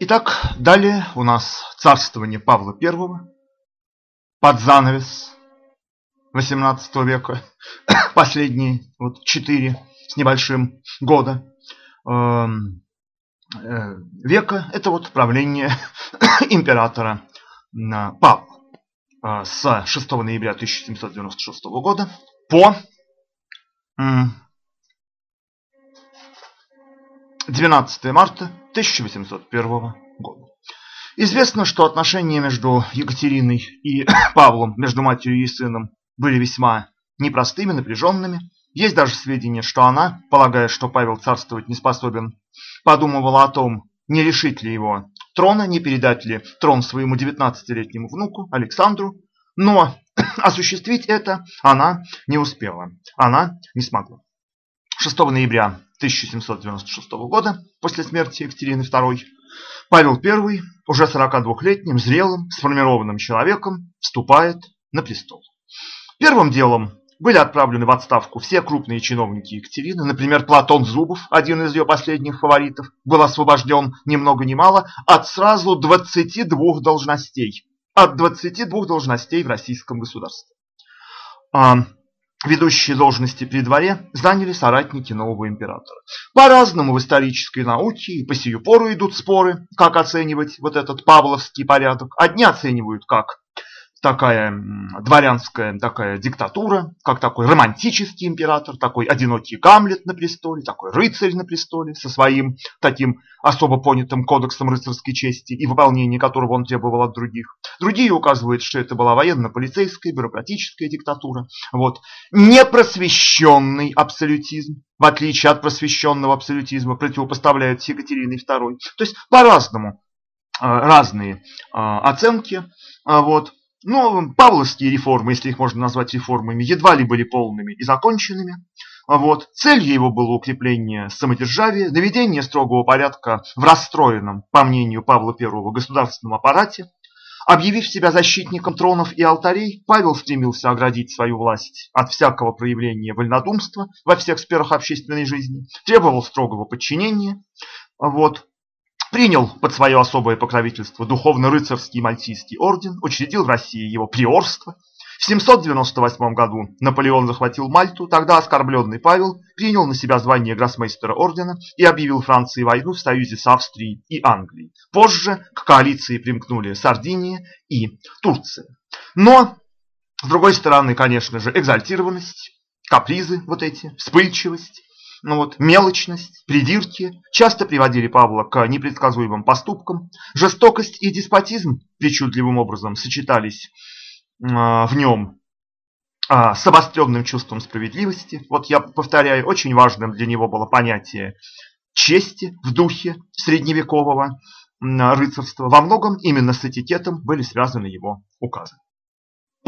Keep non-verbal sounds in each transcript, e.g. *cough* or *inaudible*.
Итак, далее у нас царствование Павла I под занавес XVIII века, *coughs* последние вот четыре с небольшим года эм, э, века, это вот правление *coughs* императора Павла э, с 6 ноября 1796 года по 12 марта 1801 года. Известно, что отношения между Екатериной и *coughs* Павлом, между матерью и сыном, были весьма непростыми, напряженными. Есть даже сведения, что она, полагая, что Павел царствовать не способен, подумывала о том, не лишить ли его трона, не передать ли трон своему 19-летнему внуку Александру, но *coughs* осуществить это она не успела, она не смогла. 6 ноября 1796 года, после смерти Екатерины II, Павел I, уже 42-летним, зрелым, сформированным человеком, вступает на престол. Первым делом были отправлены в отставку все крупные чиновники Екатерины. Например, Платон Зубов, один из ее последних фаворитов, был освобожден ни много ни мало от сразу 22 должностей. От 22 должностей в российском государстве. Ведущие должности при дворе заняли соратники нового императора. По-разному в исторической науке и по сию пору идут споры, как оценивать вот этот павловский порядок. Одни оценивают как такая дворянская такая диктатура, как такой романтический император, такой одинокий Гамлет на престоле, такой рыцарь на престоле со своим таким особо понятым кодексом рыцарской чести и выполнения которого он требовал от других. Другие указывают, что это была военно-полицейская, бюрократическая диктатура. Вот. Непросвещенный абсолютизм, в отличие от просвещенного абсолютизма, противопоставляют Екатериной II. То есть по-разному а, разные а, оценки. А, вот. Но павловские реформы, если их можно назвать реформами, едва ли были полными и законченными. Вот. Целью его было укрепление самодержавия, наведение строгого порядка в расстроенном, по мнению Павла I, государственном аппарате. Объявив себя защитником тронов и алтарей, Павел стремился оградить свою власть от всякого проявления вольнодумства во всех сферах общественной жизни, требовал строгого подчинения. Вот. Принял под свое особое покровительство духовно-рыцарский мальтийский орден, учредил в России его приорство. В 798 году Наполеон захватил Мальту, тогда оскорбленный Павел принял на себя звание гроссмейстера ордена и объявил Франции войну в союзе с Австрией и Англией. Позже к коалиции примкнули Сардиния и Турция. Но, с другой стороны, конечно же, экзальтированность, капризы вот эти, вспыльчивость, ну вот, мелочность, придирки часто приводили Павла к непредсказуемым поступкам. Жестокость и деспотизм причудливым образом сочетались а, в нем а, с обостренным чувством справедливости. Вот я повторяю, очень важным для него было понятие чести в духе средневекового рыцарства. Во многом именно с этикетом были связаны его указы.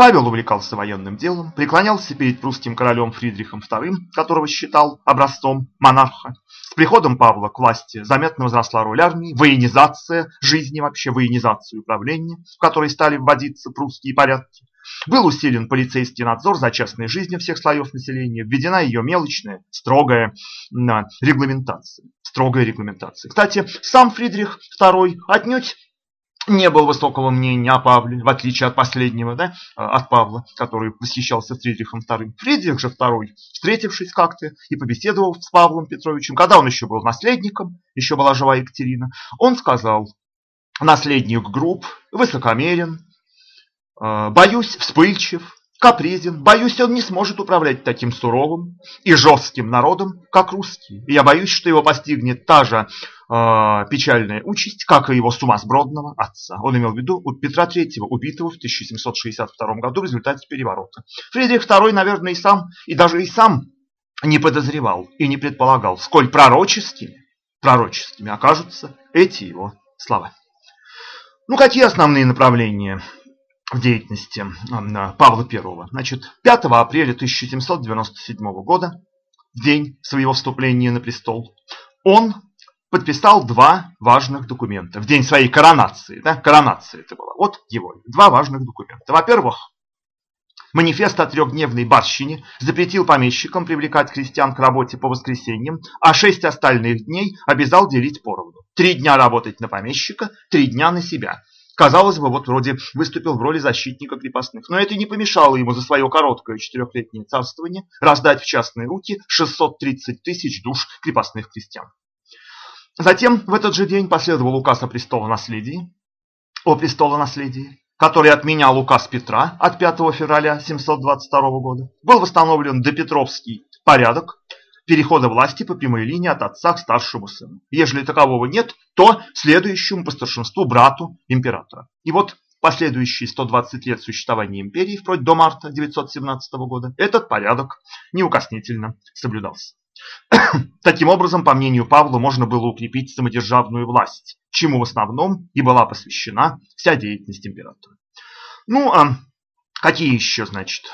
Павел увлекался военным делом, преклонялся перед прусским королем Фридрихом II, которого считал образцом монарха. С приходом Павла к власти заметно возросла роль армии, военизация жизни вообще, военизация управления, в которой стали вводиться прусские порядки. Был усилен полицейский надзор за частной жизнью всех слоев населения, введена ее мелочная, строгая регламентация. Строгая регламентация. Кстати, сам Фридрих II отнюдь не был высокого мнения о Павле, в отличие от последнего, да, а, от Павла, который восхищался Фридрихом II. Фридрих же II, встретившись как-то и побеседовав с Павлом Петровичем, когда он еще был наследником, еще была жива Екатерина, он сказал, наследник групп, высокомерен, а, боюсь, вспыльчив, капризен. Боюсь, он не сможет управлять таким суровым и жестким народом, как русский. И я боюсь, что его постигнет та же э, печальная участь, как и его сумасбродного отца. Он имел в виду Петра III, убитого в 1762 году в результате переворота. Фридрих II, наверное, и сам, и даже и сам не подозревал и не предполагал, сколь пророческими, пророческими окажутся эти его слова. Ну, какие основные направления в деятельности Павла I. Значит, 5 апреля 1797 года, в день своего вступления на престол, он подписал два важных документа. В день своей коронации. Да, коронация это была. Вот его. Два важных документа. Во-первых, Манифест о трехдневной барщине запретил помещикам привлекать крестьян к работе по воскресеньям, а шесть остальных дней обязал делить поровну. Три дня работать на помещика, три дня на себя. Казалось бы, вот вроде выступил в роли защитника крепостных, но это не помешало ему за свое короткое четырехлетнее царствование раздать в частные руки 630 тысяч душ крепостных крестьян. Затем в этот же день последовал указ о престолонаследии, о престолонаследии, который отменял указ Петра от 5 февраля 722 года. Был восстановлен допетровский порядок, перехода власти по прямой линии от отца к старшему сыну. Если такового нет, то следующему по старшинству брату императора. И вот последующие 120 лет существования империи, вплоть до марта 917 года, этот порядок неукоснительно соблюдался. *coughs* Таким образом, по мнению Павла, можно было укрепить самодержавную власть, чему в основном и была посвящена вся деятельность императора. Ну, а какие еще, значит,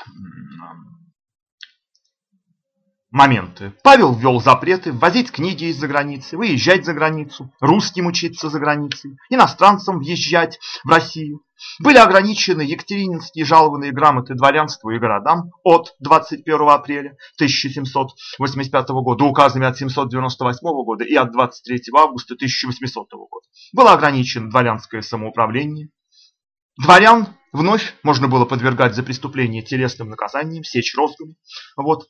моменты. Павел ввел запреты ввозить книги из-за границы, выезжать за границу, русским учиться за границей, иностранцам въезжать в Россию. Были ограничены екатерининские жалованные грамоты дворянству и городам от 21 апреля 1785 года, указами от 798 года и от 23 августа 1800 года. Было ограничено дворянское самоуправление. Дворян вновь можно было подвергать за преступление телесным наказанием, сечь розгами. Вот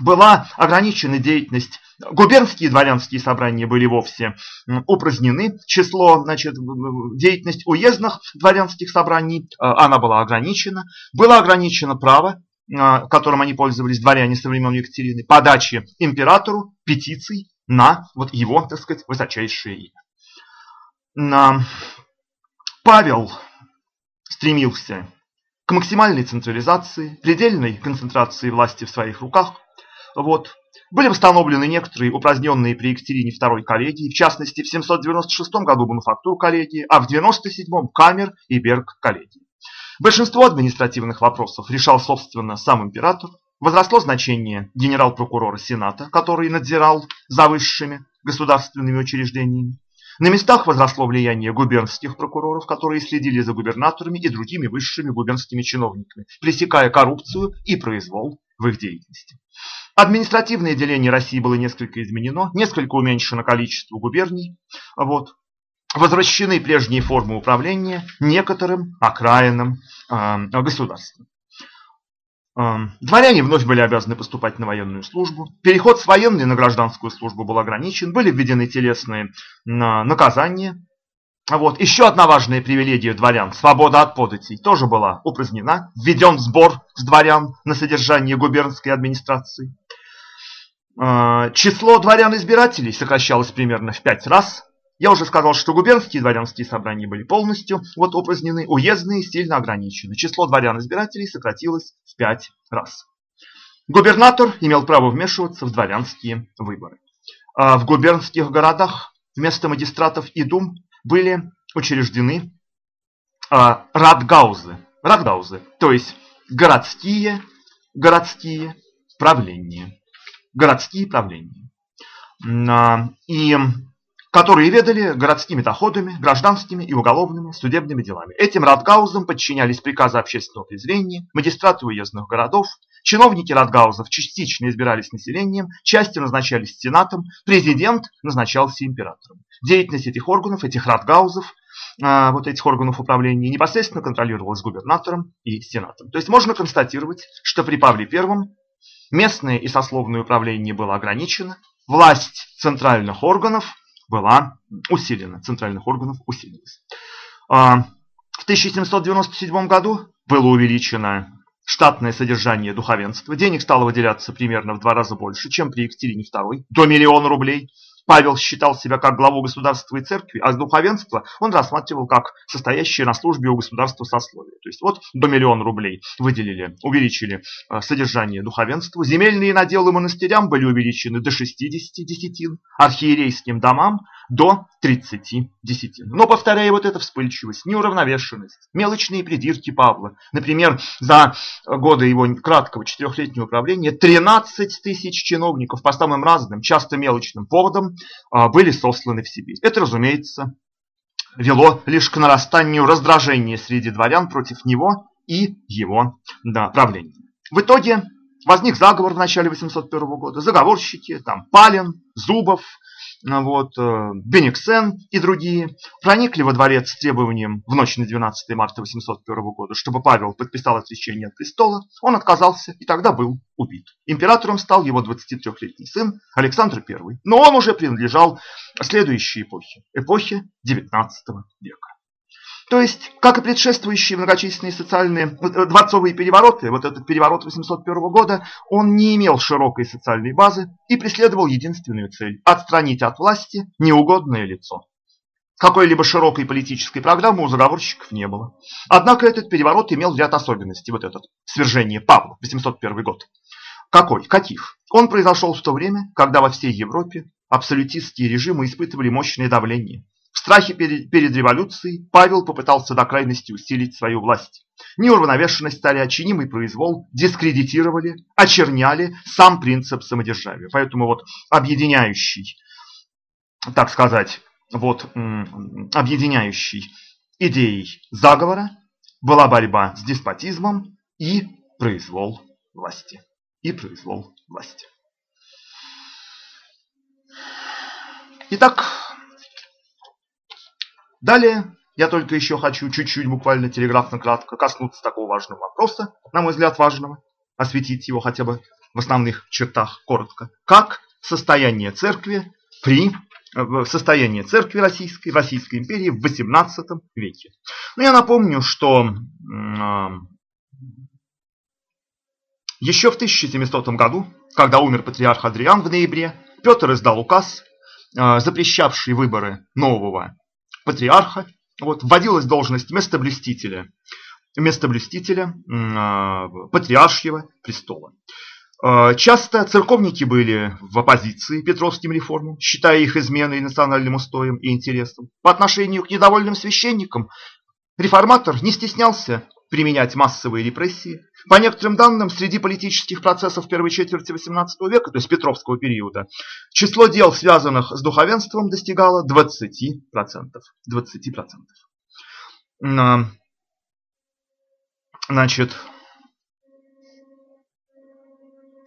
была ограничена деятельность, губернские дворянские собрания были вовсе упразднены, число, значит, деятельность уездных дворянских собраний, э, она была ограничена, было ограничено право, э, которым они пользовались дворяне со времен Екатерины, подачи императору петиций на вот его, так сказать, высочайшее имя. Павел стремился к максимальной централизации, предельной концентрации власти в своих руках, вот. Были восстановлены некоторые упраздненные при Екатерине II коллегии, в частности, в 796 году мануфактур коллегии, а в 97-м камер и берг коллегии. Большинство административных вопросов решал, собственно, сам император. Возросло значение генерал-прокурора Сената, который надзирал за высшими государственными учреждениями. На местах возросло влияние губернских прокуроров, которые следили за губернаторами и другими высшими губернскими чиновниками, пресекая коррупцию и произвол в их деятельности. Административное деление России было несколько изменено, несколько уменьшено количество губерний. Вот. Возвращены прежние формы управления некоторым окраинам э, государства. Э, дворяне вновь были обязаны поступать на военную службу. Переход с военной на гражданскую службу был ограничен. Были введены телесные наказания. Вот. Еще одна важная привилегия дворян – свобода от податей – тоже была упразднена. Введен сбор с дворян на содержание губернской администрации. А, число дворян-избирателей сокращалось примерно в пять раз. Я уже сказал, что губернские дворянские собрания были полностью вот упразднены, уездные сильно ограничены. Число дворян-избирателей сократилось в пять раз. Губернатор имел право вмешиваться в дворянские выборы. А в губернских городах вместо магистратов и дум были учреждены а, радгаузы, радгаузы, то есть городские, городские правления городские правления, а, и которые ведали городскими доходами, гражданскими и уголовными судебными делами. Этим радгаузам подчинялись приказы общественного презрения, магистраты уездных городов, чиновники радгаузов частично избирались населением, частью назначались сенатом, президент назначался императором. Деятельность этих органов, этих радгаузов, а, вот этих органов управления непосредственно контролировалась губернатором и сенатом. То есть можно констатировать, что при Павле I Местное и сословное управление было ограничено, власть центральных органов была усилена, центральных органов усилилась. А, в 1797 году было увеличено штатное содержание духовенства. Денег стало выделяться примерно в два раза больше, чем при Екатерине II, до миллиона рублей. Павел считал себя как главу государства и церкви, а духовенство он рассматривал как состоящее на службе у государства сословие. То есть вот до миллиона рублей выделили, увеличили э, содержание духовенства. Земельные наделы монастырям были увеличены до 60 десятин, архиерейским домам до 30 десятин. Но, повторяю, вот эта вспыльчивость, неуравновешенность, мелочные придирки Павла. Например, за годы его краткого четырехлетнего управления 13 тысяч чиновников по самым разным, часто мелочным поводам а, были сосланы в Сибирь. Это, разумеется, вело лишь к нарастанию раздражения среди дворян против него и его да, правления. В итоге возник заговор в начале 801 года. Заговорщики, там Палин, Зубов, вот, э, Бениксен и другие проникли во дворец с требованием в ночь на 12 марта 801 года, чтобы Павел подписал отречение от престола. Он отказался и тогда был убит. Императором стал его 23-летний сын Александр I, но он уже принадлежал следующей эпохе, эпохе 19 века. То есть, как и предшествующие многочисленные социальные э, дворцовые перевороты, вот этот переворот 801 года, он не имел широкой социальной базы и преследовал единственную цель – отстранить от власти неугодное лицо. Какой-либо широкой политической программы у заговорщиков не было. Однако этот переворот имел ряд особенностей, вот этот свержение Павла, 801 год. Какой? Каких? Он произошел в то время, когда во всей Европе абсолютистские режимы испытывали мощное давление. Страхе перед, перед революцией Павел попытался до крайности усилить свою власть. Неуравновешенность царя, чинимый произвол дискредитировали, очерняли сам принцип самодержавия. Поэтому вот объединяющий, так сказать, вот объединяющей идеей заговора была борьба с деспотизмом и произвол власти. И произвол власти. Итак, Далее я только еще хочу чуть-чуть, буквально телеграфно кратко, коснуться такого важного вопроса, на мой взгляд важного, осветить его хотя бы в основных чертах коротко. Как состояние церкви при состояние церкви российской, Российской империи в XVIII веке. Но ну, я напомню, что э, еще в 1700 году, когда умер патриарх Адриан в ноябре, Петр издал указ, э, запрещавший выборы нового патриарха, вот, вводилась должность местоблюстителя, местоблюстителя э, патриаршего престола. Э, часто церковники были в оппозиции петровским реформам, считая их изменой национальным устоям и интересам. По отношению к недовольным священникам реформатор не стеснялся применять массовые репрессии. По некоторым данным, среди политических процессов первой четверти XVIII века, то есть Петровского периода, число дел, связанных с духовенством, достигало 20%. 20%. Значит,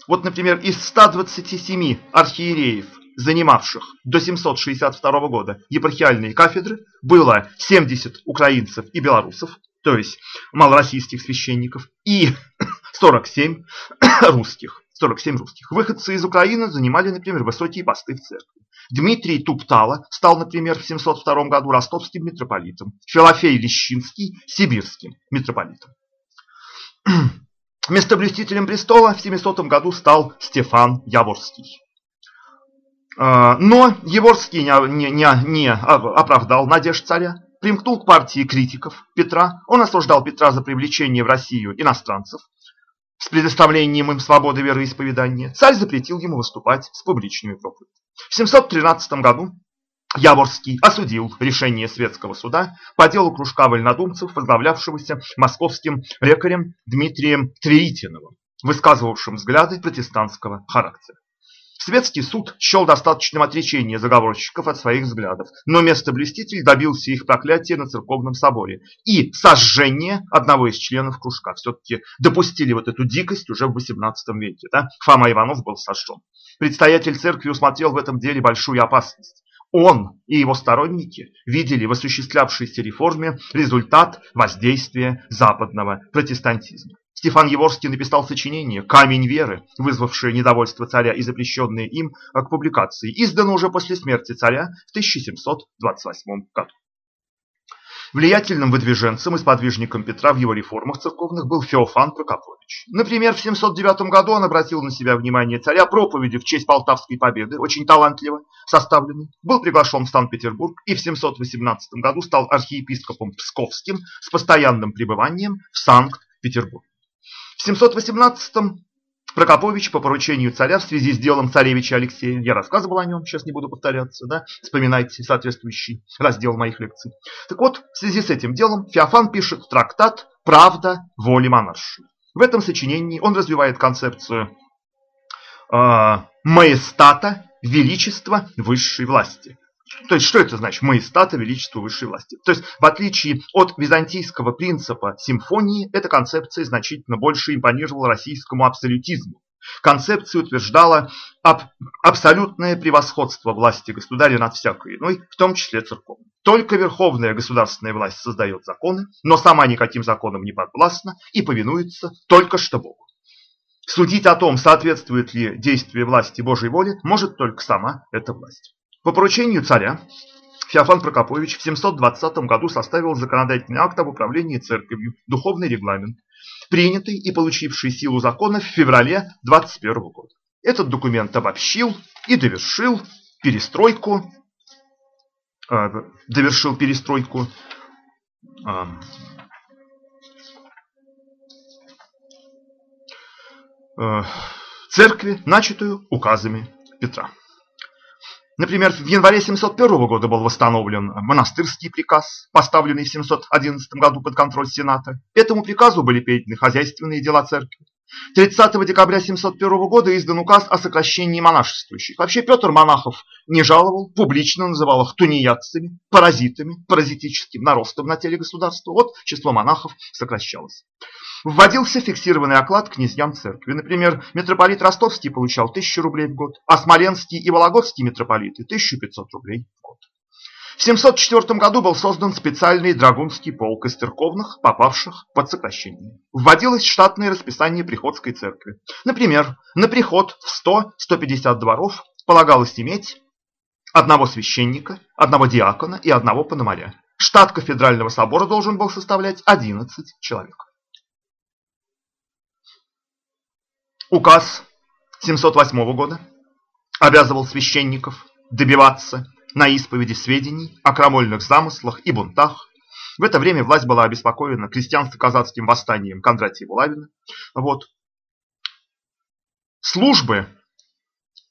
вот, например, из 127 архиереев, занимавших до 762 года епархиальные кафедры, было 70 украинцев и белорусов, то есть малороссийских священников, и *coughs* 47 *coughs* русских. 47 русских. Выходцы из Украины занимали, например, высокие посты в церкви. Дмитрий Туптала стал, например, в 702 году ростовским митрополитом, Филофей Лещинский – сибирским митрополитом. *coughs* Местоблюстителем престола в 700 году стал Стефан Яворский. А, но Яворский не, не, не оправдал надежд царя примкнул к партии критиков Петра. Он осуждал Петра за привлечение в Россию иностранцев с предоставлением им свободы вероисповедания. Царь запретил ему выступать с публичными проповедями. В 713 году Яворский осудил решение светского суда по делу кружка вольнодумцев, возглавлявшегося московским лекарем Дмитрием Тверитиновым, высказывавшим взгляды протестантского характера. Светский суд счел достаточным отречения заговорщиков от своих взглядов, но местоблюститель добился их проклятия на церковном соборе и сожжения одного из членов кружка. Все-таки допустили вот эту дикость уже в XVIII веке. Да? Фома Иванов был сожжен. Предстоятель церкви усмотрел в этом деле большую опасность. Он и его сторонники видели в осуществлявшейся реформе результат воздействия западного протестантизма. Стефан Еворский написал сочинение «Камень веры», вызвавшее недовольство царя и запрещенное им к публикации, издано уже после смерти царя в 1728 году. Влиятельным выдвиженцем и сподвижником Петра в его реформах церковных был Феофан Прокопович. Например, в 709 году он обратил на себя внимание царя проповедью в честь Полтавской победы, очень талантливо составленной, был приглашен в Санкт-Петербург и в 718 году стал архиепископом Псковским с постоянным пребыванием в Санкт-Петербурге. В 718-м Прокопович по поручению царя в связи с делом царевича Алексея, я рассказывал о нем, сейчас не буду повторяться, да, вспоминайте соответствующий раздел моих лекций. Так вот, в связи с этим делом Феофан пишет трактат «Правда воли монарши». В этом сочинении он развивает концепцию э, маестата, величества высшей власти. То есть, что это значит? Маестата, величество высшей власти. То есть, в отличие от византийского принципа симфонии, эта концепция значительно больше импонировала российскому абсолютизму. Концепция утверждала об абсолютное превосходство власти государя над всякой иной, в том числе церковной. Только верховная государственная власть создает законы, но сама никаким законам не подвластна и повинуется только что Богу. Судить о том, соответствует ли действие власти Божьей воле, может только сама эта власть. По поручению царя Феофан Прокопович в 720 году составил законодательный акт об управлении церковью, духовный регламент, принятый и получивший силу закона в феврале 21 года. Этот документ обобщил и довершил перестройку, э, довершил перестройку э, э, церкви, начатую указами Петра. Например, в январе 701 года был восстановлен монастырский приказ, поставленный в 711 году под контроль Сената. Этому приказу были переданы хозяйственные дела церкви. 30 декабря 701 года издан указ о сокращении монашествующих. Вообще Петр монахов не жаловал, публично называл их тунеядцами, паразитами, паразитическим наростом на теле государства. Вот число монахов сокращалось. Вводился фиксированный оклад князьям церкви. Например, митрополит Ростовский получал 1000 рублей в год, а Смоленский и Вологодский митрополиты 1500 рублей в год. В 704 году был создан специальный драгунский полк из церковных, попавших под сокращение. Вводилось штатное расписание приходской церкви. Например, на приход в 100-150 дворов полагалось иметь одного священника, одного диакона и одного пономаря. Штат кафедрального собора должен был составлять 11 человек. Указ 708 года обязывал священников добиваться на исповеди сведений о крамольных замыслах и бунтах. В это время власть была обеспокоена крестьянско-казацким восстанием Кондратия Булавина. Вот. Службы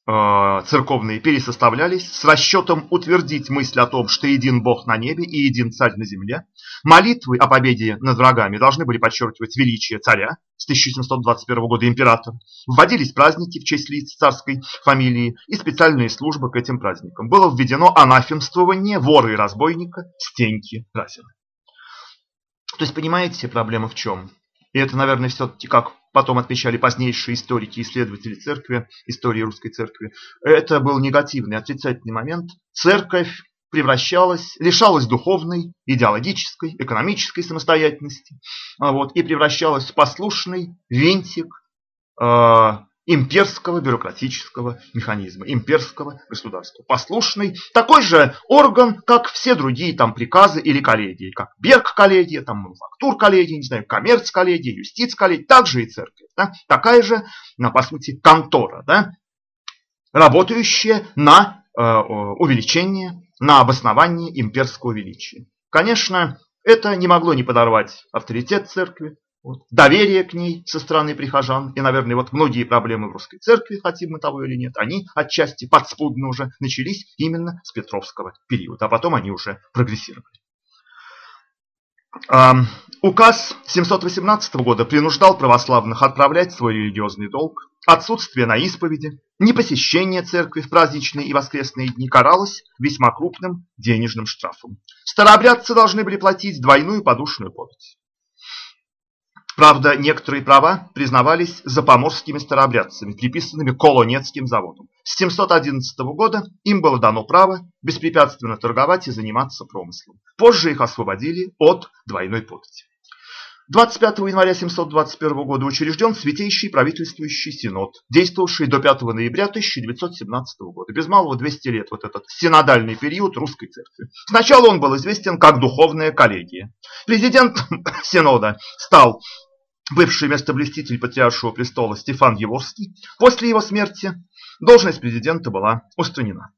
церковные пересоставлялись с расчетом утвердить мысль о том, что един Бог на небе и един царь на земле. Молитвы о победе над врагами должны были подчеркивать величие царя с 1721 года императора. Вводились праздники в честь лиц царской фамилии и специальные службы к этим праздникам. Было введено анафемствование вора и разбойника Стеньки Разина. То есть понимаете, проблема в чем? И это, наверное, все-таки как потом отмечали позднейшие историки, исследователи церкви, истории русской церкви, это был негативный, отрицательный момент. Церковь превращалась, лишалась духовной, идеологической, экономической самостоятельности а вот, и превращалась в послушный винтик э, имперского бюрократического механизма, имперского государства. Послушный, такой же орган, как все другие там приказы или коллегии, как Берг-коллегия, там мануфактур-коллегия, не знаю, коммерц-коллегия, юстиц-коллегия, также и церковь. Да? Такая же, ну, по сути, контора, да? работающая на э, увеличение, на обоснование имперского величия. Конечно, это не могло не подорвать авторитет церкви, вот, доверие к ней со стороны прихожан. И, наверное, вот многие проблемы в русской церкви, хотим мы того или нет, они отчасти подспудно уже начались именно с Петровского периода, а потом они уже прогрессировали. Указ 718 года принуждал православных отправлять свой религиозный долг. Отсутствие на исповеди, непосещение церкви в праздничные и воскресные дни каралось весьма крупным денежным штрафом. Старообрядцы должны были платить двойную подушную подать. Правда, некоторые права признавались запоморскими старообрядцами, приписанными Колонецким заводом. С 711 года им было дано право беспрепятственно торговать и заниматься промыслом. Позже их освободили от двойной подати. 25 января 721 года учрежден Святейший правительствующий синод, действовавший до 5 ноября 1917 года. Без малого 200 лет вот этот синодальный период русской церкви. Сначала он был известен как духовная коллегия. Президентом *laughs* синода стал бывший местоблюститель Патриаршего престола Стефан Еворский, после его смерти должность президента была устранена.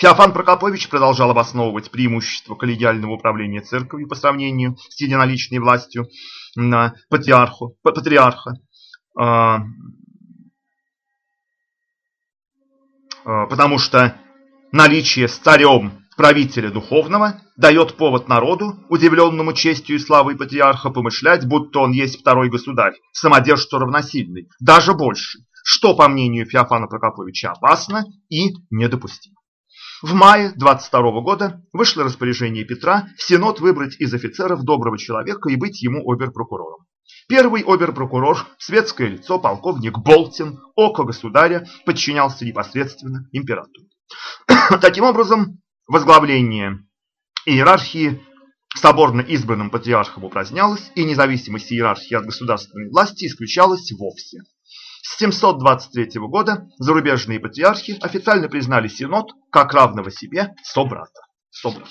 Феофан Прокопович продолжал обосновывать преимущество коллегиального управления церковью по сравнению с единоличной властью на патриарху, патриарха, а, а, потому что наличие с царем правителя духовного дает повод народу, удивленному честью и славой патриарха, помышлять, будто он есть второй государь, самодержцу равносильный, даже больше, что, по мнению Феофана Прокоповича, опасно и недопустимо. В мае 22 года вышло распоряжение Петра в Синод выбрать из офицеров доброго человека и быть ему оберпрокурором. Первый оберпрокурор, светское лицо, полковник Болтин, око государя, подчинялся непосредственно императору. *coughs* Таким образом, возглавление иерархии соборно избранным патриархом упразднялось, и независимость иерархии от государственной власти исключалась вовсе. С 723 года зарубежные патриархи официально признали Синод как равного себе собрата. собрата.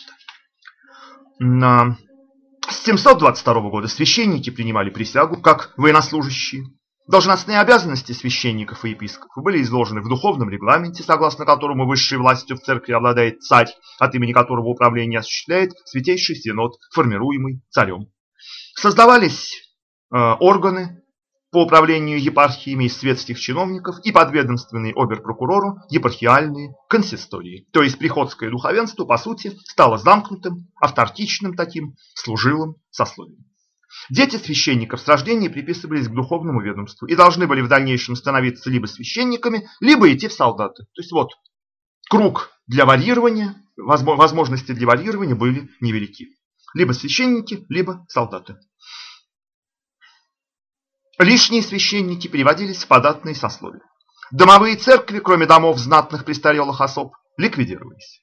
С 722 года священники принимали присягу как военнослужащие. Должностные обязанности священников и епископов были изложены в духовном регламенте, согласно которому высшей властью в церкви обладает царь, от имени которого управление осуществляет Святейший Синод, формируемый царем. Создавались э, органы по управлению епархиями из светских чиновников и подведомственные оберпрокурору епархиальные консистории. То есть приходское духовенство, по сути, стало замкнутым, автартичным таким, служилым сословием. Дети священников с рождения приписывались к духовному ведомству и должны были в дальнейшем становиться либо священниками, либо идти в солдаты. То есть вот круг для варьирования, возможности для варьирования были невелики. Либо священники, либо солдаты. Лишние священники переводились в податные сословия. Домовые церкви, кроме домов знатных престарелых особ, ликвидировались.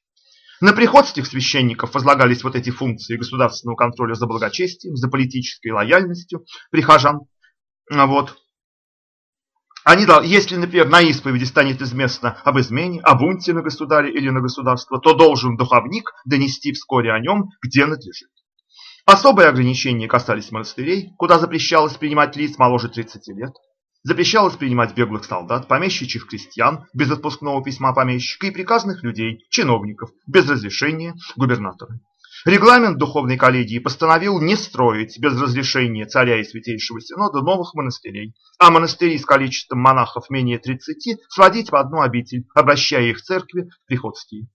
На приходских священников возлагались вот эти функции государственного контроля за благочестием, за политической лояльностью прихожан. Вот. Они, если, например, на исповеди станет известно об измене, о бунте на государе или на государство, то должен духовник донести вскоре о нем, где надлежит. Особые ограничения касались монастырей, куда запрещалось принимать лиц моложе 30 лет. Запрещалось принимать беглых солдат, помещичьих крестьян без отпускного письма помещика и приказных людей, чиновников, без разрешения губернатора. Регламент Духовной коллегии постановил не строить без разрешения царя и Святейшего Синода новых монастырей, а монастыри с количеством монахов менее 30 сводить в одну обитель, обращая их в церкви приходские.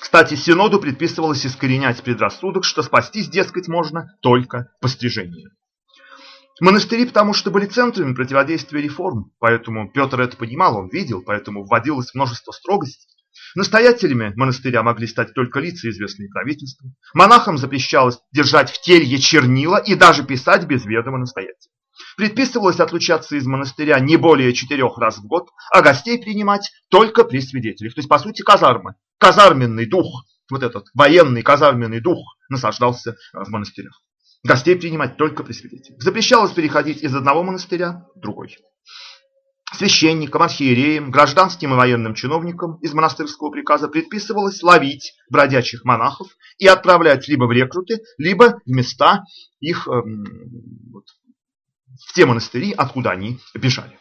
Кстати, Синоду предписывалось искоренять предрассудок, что спастись, дескать, можно только постижением. Монастыри потому что были центрами противодействия реформ, поэтому Петр это понимал, он видел, поэтому вводилось множество строгостей. Настоятелями монастыря могли стать только лица, известные правительством. Монахам запрещалось держать в телье чернила и даже писать без ведома настоятеля. Предписывалось отлучаться из монастыря не более четырех раз в год, а гостей принимать только при свидетелях. То есть, по сути, казармы казарменный дух, вот этот военный казарменный дух насаждался в монастырях. Гостей принимать только при свидетелях. Запрещалось переходить из одного монастыря в другой. Священникам, архиереям, гражданским и военным чиновникам из монастырского приказа предписывалось ловить бродячих монахов и отправлять либо в рекруты, либо в места их, эм, в те монастыри, откуда они бежали.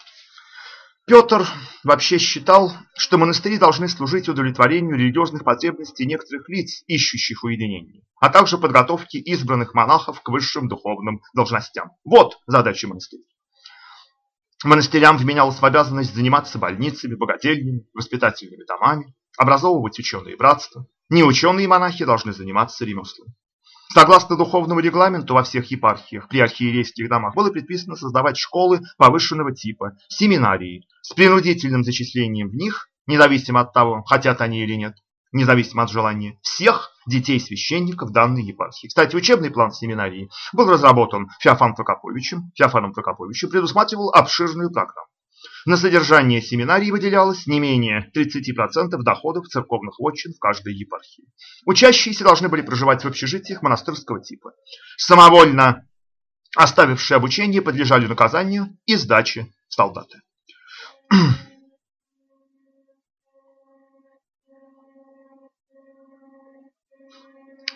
Петр вообще считал, что монастыри должны служить удовлетворению религиозных потребностей некоторых лиц, ищущих уединения, а также подготовке избранных монахов к высшим духовным должностям. Вот задача монастырей. Монастырям вменялась в обязанность заниматься больницами, богадельнями, воспитательными домами, образовывать ученые братства. Неученые монахи должны заниматься ремеслами. Согласно духовному регламенту во всех епархиях при архиерейских домах было предписано создавать школы повышенного типа, семинарии, с принудительным зачислением в них, независимо от того, хотят они или нет, независимо от желания, всех детей священников данной епархии. Кстати, учебный план семинарии был разработан Феофаном Прокоповичем, Феофаном Прокоповичем предусматривал обширную программу. На содержание семинарии выделялось не менее 30% доходов церковных вотчин в каждой епархии. Учащиеся должны были проживать в общежитиях монастырского типа. Самовольно оставившие обучение подлежали наказанию и сдаче в солдаты.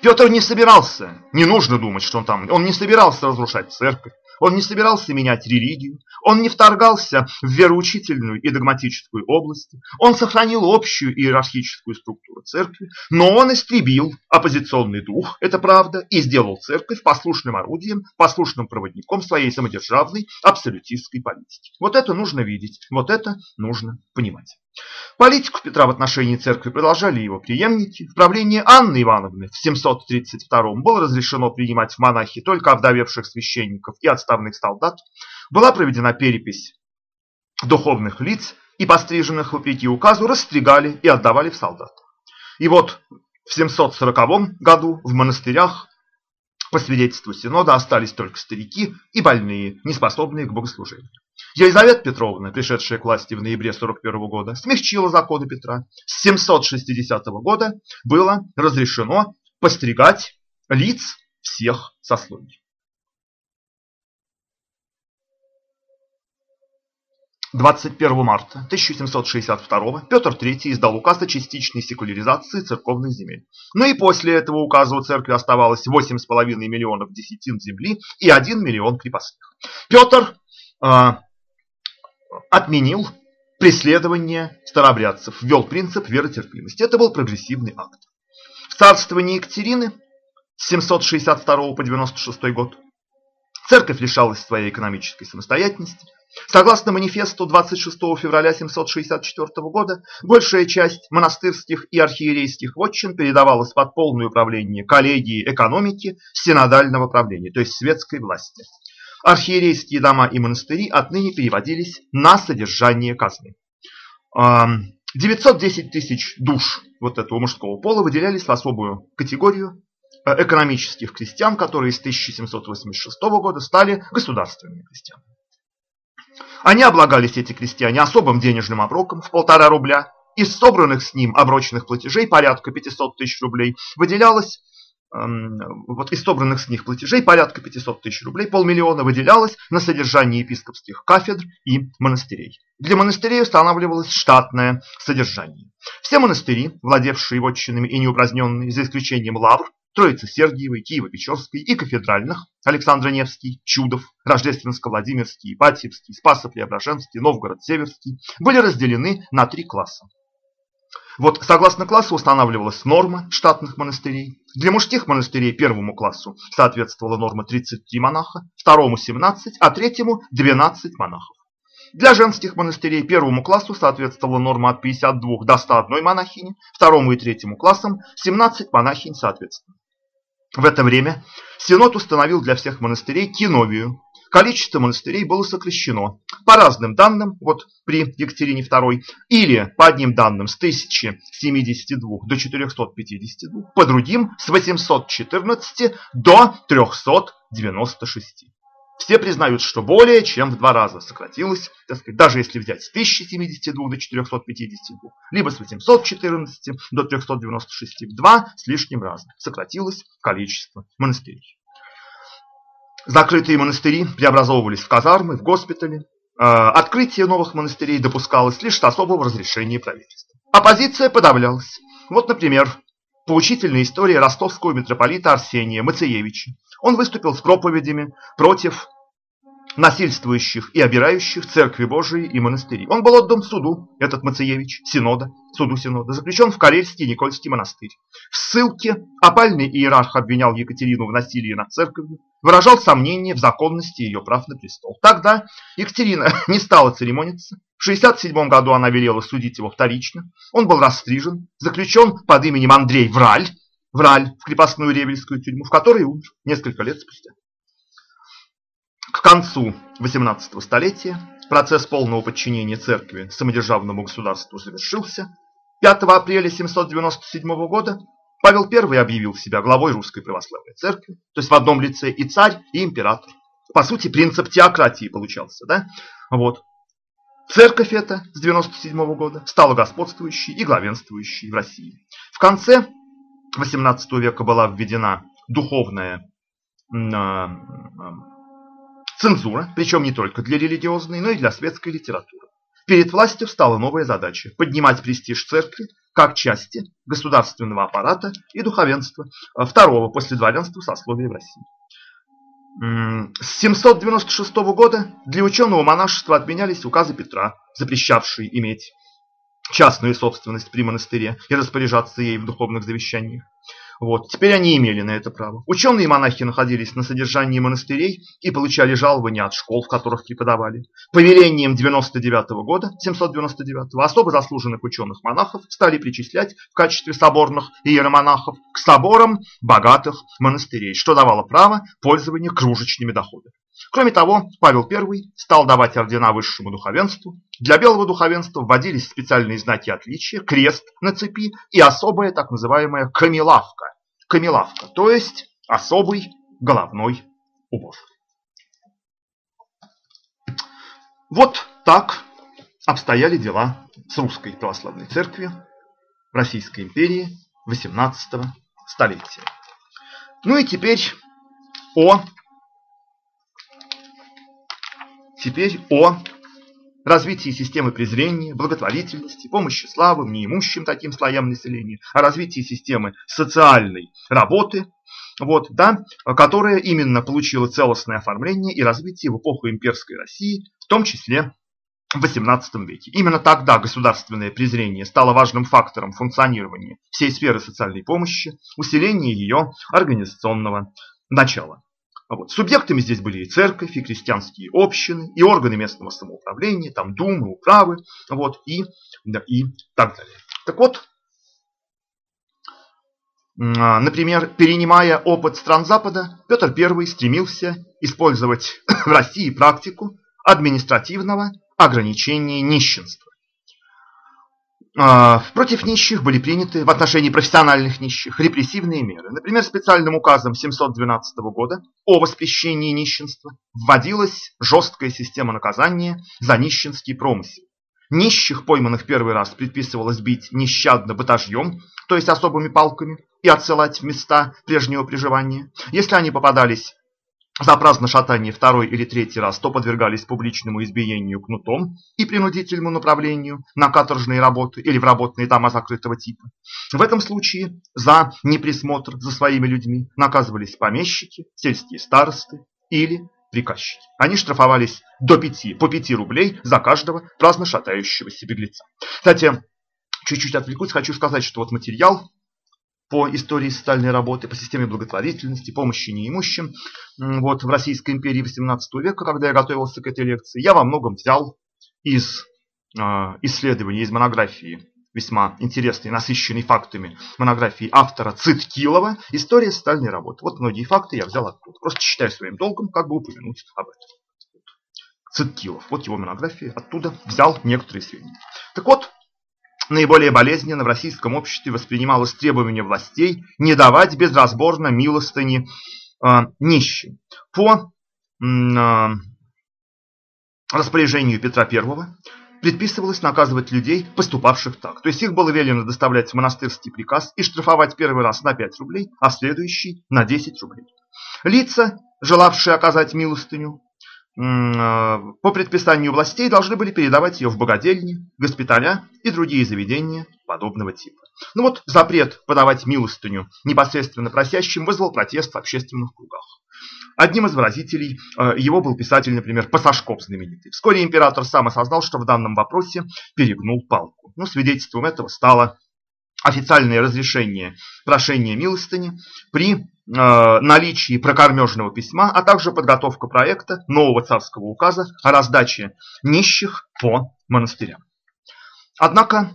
Петр не собирался, не нужно думать, что он там, он не собирался разрушать церковь, он не собирался менять религию, он не вторгался в вероучительную и догматическую область, он сохранил общую иерархическую структуру церкви, но он истребил оппозиционный дух, это правда, и сделал церковь послушным орудием, послушным проводником своей самодержавной абсолютистской политики. Вот это нужно видеть, вот это нужно понимать. Политику Петра в отношении церкви продолжали его преемники. В правлении Анны Ивановны в 732 было разрешено принимать в монахи только овдовевших священников и отставных солдат. Была проведена перепись духовных лиц и постриженных вопреки указу расстригали и отдавали в солдат. И вот в 740 году в монастырях По свидетельству Синода остались только старики и больные, неспособные к богослужению. Елизавета Петровна, пришедшая к власти в ноябре 41 года, смягчила законы Петра. С 760 года было разрешено постригать лиц всех сословий. 21 марта 1762 Петр III издал указ о частичной секуляризации церковных земель. Но и после этого указа у церкви оставалось 8,5 миллионов десятин земли и 1 миллион крепостных. Петр э, отменил преследование старообрядцев, ввел принцип веротерпимости. Это был прогрессивный акт. В царствовании Екатерины с 762 по 96 год церковь лишалась своей экономической самостоятельности, Согласно манифесту 26 февраля 764 года, большая часть монастырских и архиерейских вотчин передавалась под полное управление коллегии экономики синодального правления, то есть светской власти. Архиерейские дома и монастыри отныне переводились на содержание казны. 910 тысяч душ вот этого мужского пола выделялись в особую категорию э, экономических крестьян, которые с 1786 года стали государственными крестьянами. Они облагались, эти крестьяне, особым денежным оброком в полтора рубля. Из собранных с ним оброчных платежей порядка 500 тысяч рублей выделялось вот из собранных с них платежей порядка 500 тысяч рублей, полмиллиона выделялось на содержание епископских кафедр и монастырей. Для монастырей устанавливалось штатное содержание. Все монастыри, владевшие вотчинами и неупраздненные, за исключением лавр, Троицы Сергиевой, Киево-Печорской и кафедральных Александр Невский, Чудов, Рождественско-Владимирский, Ипатьевский, Спасо-Преображенский, Новгород-Северский были разделены на три класса. Вот согласно классу устанавливалась норма штатных монастырей. Для мужских монастырей первому классу соответствовала норма 33 монаха, второму 17, а третьему 12 монахов. Для женских монастырей первому классу соответствовала норма от 52 до 101 монахини, второму и третьему классам 17 монахинь соответственно. В это время Синод установил для всех монастырей киновию. Количество монастырей было сокращено. По разным данным, вот при Екатерине II, или по одним данным с 1072 до 452, по другим с 814 до 396. Все признают, что более чем в два раза сократилось, так сказать, даже если взять с 1072 до 452, либо с 814 до 396, в два с лишним раза сократилось количество монастырей. Закрытые монастыри преобразовывались в казармы, в госпитали. А, открытие новых монастырей допускалось лишь с особого разрешения правительства. Оппозиция подавлялась. Вот, например, поучительная история ростовского митрополита Арсения Мацеевича. Он выступил с проповедями против насильствующих и обирающих церкви Божией и монастыри. Он был отдан суду, этот Мацеевич, Синода, суду Синода, заключен в Карельский Никольский монастырь. В ссылке опальный иерарх обвинял Екатерину в насилии над церковью, выражал сомнения в законности ее прав на престол. Тогда Екатерина *laughs* не стала церемониться. В 67 году она велела судить его вторично. Он был расстрижен, заключен под именем Андрей Враль, Враль в крепостную Ревельскую тюрьму, в которой умер несколько лет спустя. К концу XVIII столетия процесс полного подчинения церкви самодержавному государству завершился. 5 апреля 797 года Павел I объявил себя главой русской православной церкви, то есть в одном лице и царь, и император. По сути, принцип теократии получался. Да? Вот. Церковь эта с 97 года стала господствующей и главенствующей в России. В конце XVIII века была введена духовная Цензура, причем не только для религиозной, но и для светской литературы. Перед властью встала новая задача – поднимать престиж церкви как части государственного аппарата и духовенства, э, второго после дворянства сословия в России. С 796 года для ученого монашества отменялись указы Петра, запрещавшие иметь частную собственность при монастыре и распоряжаться ей в духовных завещаниях. Вот. Теперь они имели на это право. Ученые монахи находились на содержании монастырей и получали жалования от школ, в которых преподавали. Повелением 99 -го года, 799 особо заслуженных ученых-монахов стали причислять в качестве соборных иеромонахов к соборам богатых монастырей, что давало право пользования кружечными доходами. Кроме того, Павел I стал давать ордена высшему духовенству. Для белого духовенства вводились специальные знаки отличия, крест на цепи и особая так называемая камелавка. Камелавка, то есть особый головной убор. Вот так обстояли дела с русской православной церковью Российской империи XVIII столетия. Ну и теперь о, теперь о развитии системы презрения, благотворительности, помощи слабым, неимущим таким слоям населения, о развитии системы социальной работы, вот, да, которая именно получила целостное оформление и развитие в эпоху имперской России, в том числе в XVIII веке. Именно тогда государственное презрение стало важным фактором функционирования всей сферы социальной помощи, усиления ее организационного начала. Вот. Субъектами здесь были и церковь, и крестьянские общины, и органы местного самоуправления, там думы, управы, вот, и, да, и так далее. Так вот, а, например, перенимая опыт стран Запада, Петр I стремился использовать *coughs* в России практику административного ограничения нищенства. А, против нищих были приняты в отношении профессиональных нищих репрессивные меры. Например, специальным указом 712 года о воспрещении нищенства вводилась жесткая система наказания за нищенский промысел. Нищих, пойманных первый раз, предписывалось бить нещадно батажьем, то есть особыми палками, и отсылать в места прежнего приживания. Если они попадались за праздно шатание второй или третий раз то подвергались публичному избиению кнутом и принудительному направлению на каторжные работы или в работные дома закрытого типа. В этом случае за неприсмотр за своими людьми наказывались помещики, сельские старосты или приказчики. Они штрафовались до 5, по 5 рублей за каждого праздно шатающегося беглеца. Кстати, чуть-чуть отвлекусь, хочу сказать, что вот материал по истории социальной работы, по системе благотворительности, помощи неимущим вот, в Российской империи XVIII века, когда я готовился к этой лекции, я во многом взял из э, исследований, из монографии весьма интересной, насыщенной фактами монографии автора Циткилова «История социальной работы». Вот многие факты я взял оттуда. Просто считаю своим долгом как бы упомянуть об этом. Циткилов, вот его монография, оттуда взял некоторые сведения. Так вот, наиболее болезненно в российском обществе воспринималось требование властей не давать безразборно милостыни э, нищим. По э, распоряжению Петра I предписывалось наказывать людей, поступавших так. То есть их было велено доставлять в монастырский приказ и штрафовать первый раз на 5 рублей, а следующий на 10 рублей. Лица, желавшие оказать милостыню, по предписанию властей должны были передавать ее в богадельни, госпиталя и другие заведения подобного типа. Ну вот запрет подавать милостыню непосредственно просящим вызвал протест в общественных кругах. Одним из выразителей э, его был писатель, например, Пасашков знаменитый. Вскоре император сам осознал, что в данном вопросе перегнул палку. Но свидетельством этого стало официальное разрешение прошения милостыни при наличии прокормежного письма, а также подготовка проекта нового царского указа о раздаче нищих по монастырям. Однако,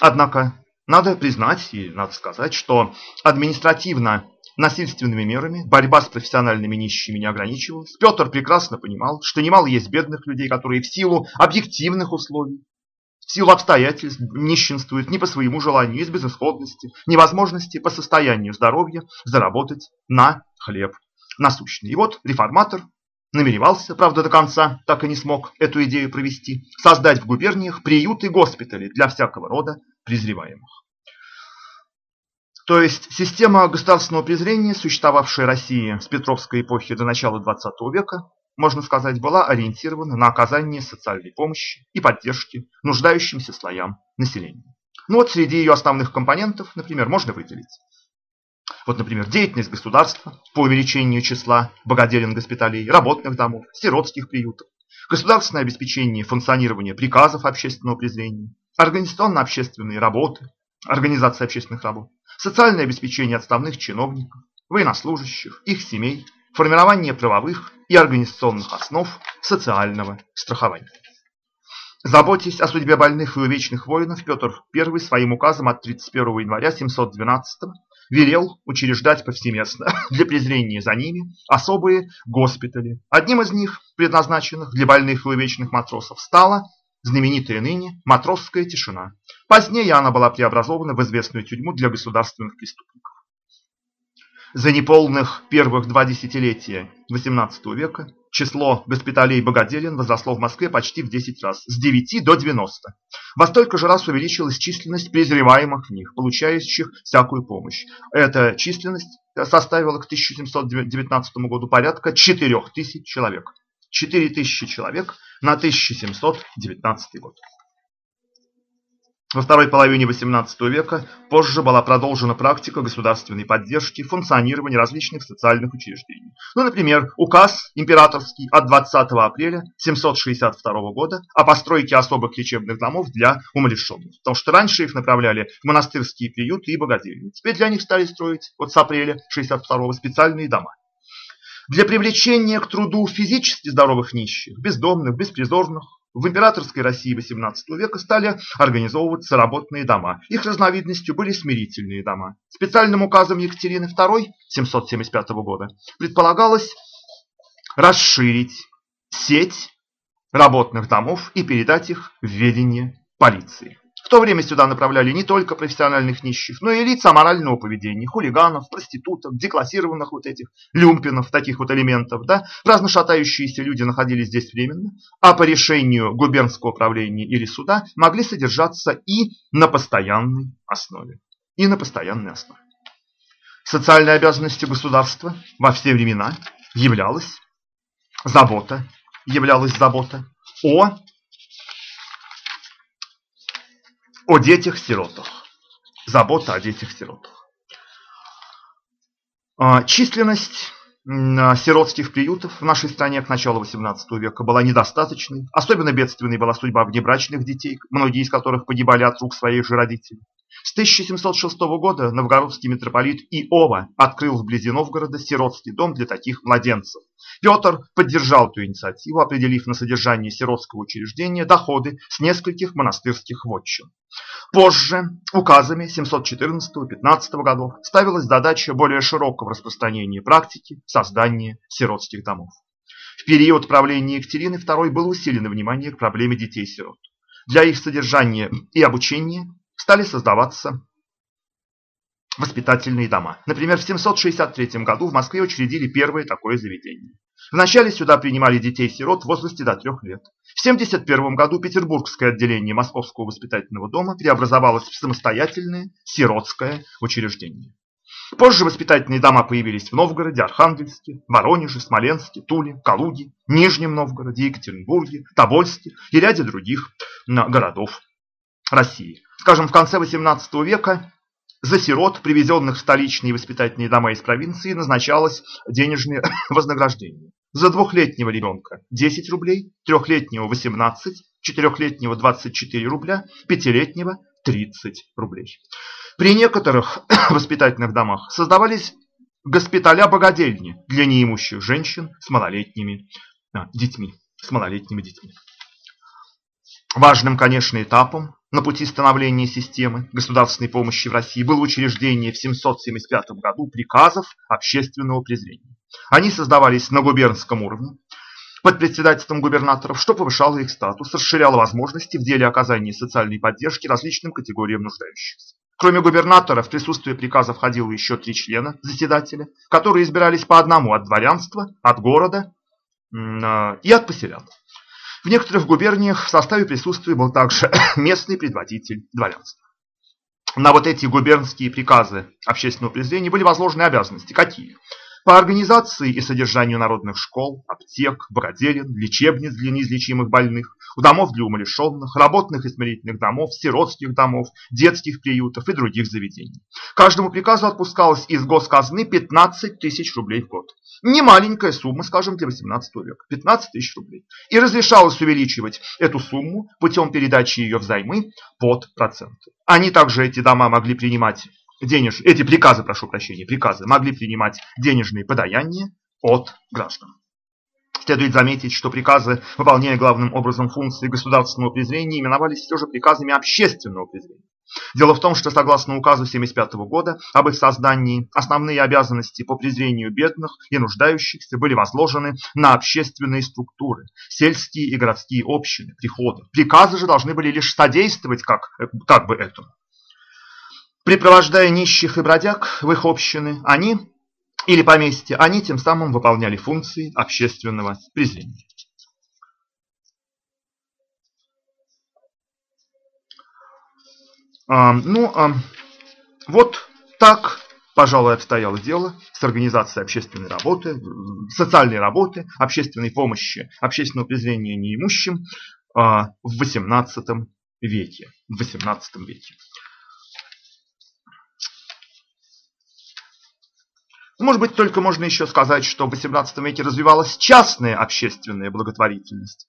однако надо признать и надо сказать, что административно насильственными мерами борьба с профессиональными нищими не ограничивалась. Петр прекрасно понимал, что немало есть бедных людей, которые в силу объективных условий в силу обстоятельств нищенствует не по своему желанию, из безысходности, невозможности по состоянию здоровья заработать на хлеб насущный. И вот реформатор намеревался, правда до конца так и не смог эту идею провести, создать в губерниях приюты и госпитали для всякого рода презреваемых. То есть система государственного презрения, существовавшая в России с Петровской эпохи до начала XX века, можно сказать, была ориентирована на оказание социальной помощи и поддержки нуждающимся слоям населения. Ну вот среди ее основных компонентов, например, можно выделить. Вот, например, деятельность государства по увеличению числа богоделен госпиталей, работных домов, сиротских приютов, государственное обеспечение функционирования приказов общественного презрения, организационно-общественные работы, организация общественных работ, социальное обеспечение отставных чиновников, военнослужащих, их семей, формирование правовых и организационных основ социального страхования. Заботясь о судьбе больных и увечных воинов, Петр I своим указом от 31 января 712 велел учреждать повсеместно *laughs* для презрения за ними особые госпитали. Одним из них, предназначенных для больных и увечных матросов, стала знаменитая ныне матросская тишина. Позднее она была преобразована в известную тюрьму для государственных преступников. За неполных первых два десятилетия XVIII века число госпиталей-богоделин возросло в Москве почти в 10 раз, с 9 до 90. Во столько же раз увеличилась численность презреваемых в них, получающих всякую помощь. Эта численность составила к 1719 году порядка 4000 человек. 4000 человек на 1719 год. Во второй половине XVIII века позже была продолжена практика государственной поддержки функционирования различных социальных учреждений. Ну, например, указ императорский от 20 апреля 762 года о постройке особых лечебных домов для умалишенных. Потому что раньше их направляли в монастырские приюты и богадельни. Теперь для них стали строить вот с апреля 62 специальные дома. Для привлечения к труду физически здоровых нищих, бездомных, беспризорных, в императорской России XVIII века стали организовываться работные дома. Их разновидностью были смирительные дома. Специальным указом Екатерины II 775 года предполагалось расширить сеть работных домов и передать их в ведение полиции то время сюда направляли не только профессиональных нищих, но и лиц аморального поведения, хулиганов, проституток, деклассированных вот этих люмпинов, таких вот элементов. Да? Праздно шатающиеся люди находились здесь временно, а по решению губернского управления или суда могли содержаться и на постоянной основе. И на постоянной основе. Социальной обязанностью государства во все времена являлась забота, являлась забота о о детях-сиротах. Забота о детях-сиротах. А, численность сиротских приютов в нашей стране к началу XVIII века была недостаточной. Особенно бедственной была судьба внебрачных детей, многие из которых погибали от рук своих же родителей. С 1706 года новгородский митрополит Иова открыл вблизи Новгорода сиротский дом для таких младенцев. Петр поддержал эту инициативу, определив на содержание сиротского учреждения доходы с нескольких монастырских вотчин. Позже указами 714-15 годов ставилась задача более широкого распространения практики создания сиротских домов. В период правления Екатерины II было усилено внимание к проблеме детей-сирот. Для их содержания и обучения стали создаваться воспитательные дома. Например, в 763 году в Москве учредили первое такое заведение. Вначале сюда принимали детей-сирот в возрасте до трех лет. В 1971 году Петербургское отделение Московского воспитательного дома преобразовалось в самостоятельное сиротское учреждение. Позже воспитательные дома появились в Новгороде, Архангельске, Воронеже, Смоленске, Туле, Калуге, Нижнем Новгороде, Екатеринбурге, Тобольске и ряде других городов России. Скажем, в конце XVIII века за сирот, привезенных в столичные воспитательные дома из провинции, назначалось денежное *coughs* вознаграждение. За двухлетнего ребенка 10 рублей, трехлетнего 18, четырехлетнего 24 рубля, пятилетнего 30 рублей. При некоторых *coughs* воспитательных домах создавались госпиталя-богадельни для неимущих женщин с малолетними а, детьми. С малолетними детьми. Важным, конечно, этапом на пути становления системы государственной помощи в России было учреждение в 775 году приказов общественного презрения. Они создавались на губернском уровне под председательством губернаторов, что повышало их статус, расширяло возможности в деле оказания социальной поддержки различным категориям нуждающихся. Кроме губернатора, в присутствие приказа входило еще три члена заседателя, которые избирались по одному от дворянства, от города а, и от поселян. В некоторых губерниях в составе присутствия был также *coughs* местный предводитель дворянства. На вот эти губернские приказы общественного презрения были возложены обязанности. Какие? По организации и содержанию народных школ, аптек, богоделин, лечебниц для неизлечимых больных, домов для умалишенных, работных и смирительных домов, сиротских домов, детских приютов и других заведений. Каждому приказу отпускалось из госказны 15 тысяч рублей в год. Не маленькая сумма, скажем, для 18 века. 15 тысяч рублей. И разрешалось увеличивать эту сумму путем передачи ее взаймы под проценты. Они также, эти дома, могли принимать денеж... эти приказы, прошу прощения, приказы могли принимать денежные подаяния от граждан. Следует заметить, что приказы, выполняя главным образом функции государственного презрения, именовались все же приказами общественного презрения. Дело в том, что согласно указу 1975 года об их создании, основные обязанности по презрению бедных и нуждающихся были возложены на общественные структуры, сельские и городские общины, приходы. Приказы же должны были лишь содействовать как, как бы этому. Припровождая нищих и бродяг в их общины, они или поместья, они тем самым выполняли функции общественного презрения. Ну, вот так, пожалуй, обстояло дело с организацией общественной работы, социальной работы, общественной помощи, общественного презрения неимущим в XVIII веке. В XVIII веке. Может быть, только можно еще сказать, что в XVIII веке развивалась частная общественная благотворительность.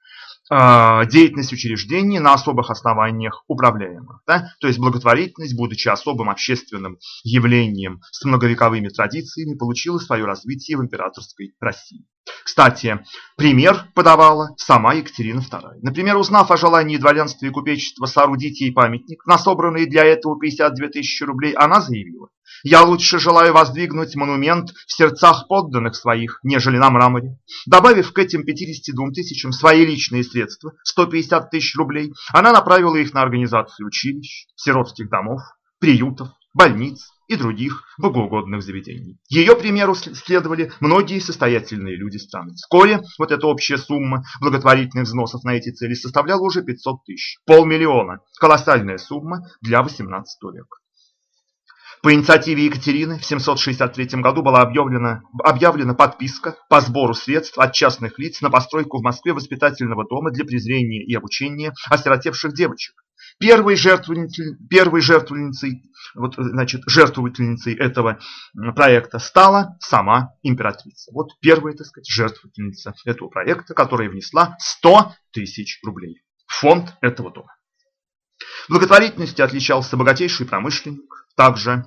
А, деятельность учреждений на особых основаниях управляемых. Да? То есть благотворительность, будучи особым общественным явлением с многовековыми традициями, получила свое развитие в императорской России. Кстати, пример подавала сама Екатерина II. Например, узнав о желании дворянства и купечества соорудить ей памятник, на собранные для этого 52 тысячи рублей, она заявила, «Я лучше желаю воздвигнуть монумент в сердцах подданных своих, нежели на мраморе». Добавив к этим 52 тысячам свои личные средства, 150 тысяч рублей, она направила их на организацию училищ, сиротских домов, приютов, больниц, и других богоугодных заведений. Ее примеру следовали многие состоятельные люди страны. Вскоре вот эта общая сумма благотворительных взносов на эти цели составляла уже 500 тысяч, полмиллиона. Колоссальная сумма для XVIII века. По инициативе Екатерины в 763 году была объявлена, объявлена подписка по сбору средств от частных лиц на постройку в Москве воспитательного дома для презрения и обучения осиротевших девочек. Первой жертвовательницей, первой жертвовательницей, вот, значит, жертвовательницей этого проекта стала сама императрица. Вот первая, так сказать, жертвовательница этого проекта, которая внесла 100 тысяч рублей в фонд этого дома. Благотворительностью отличался богатейший промышленник, также э,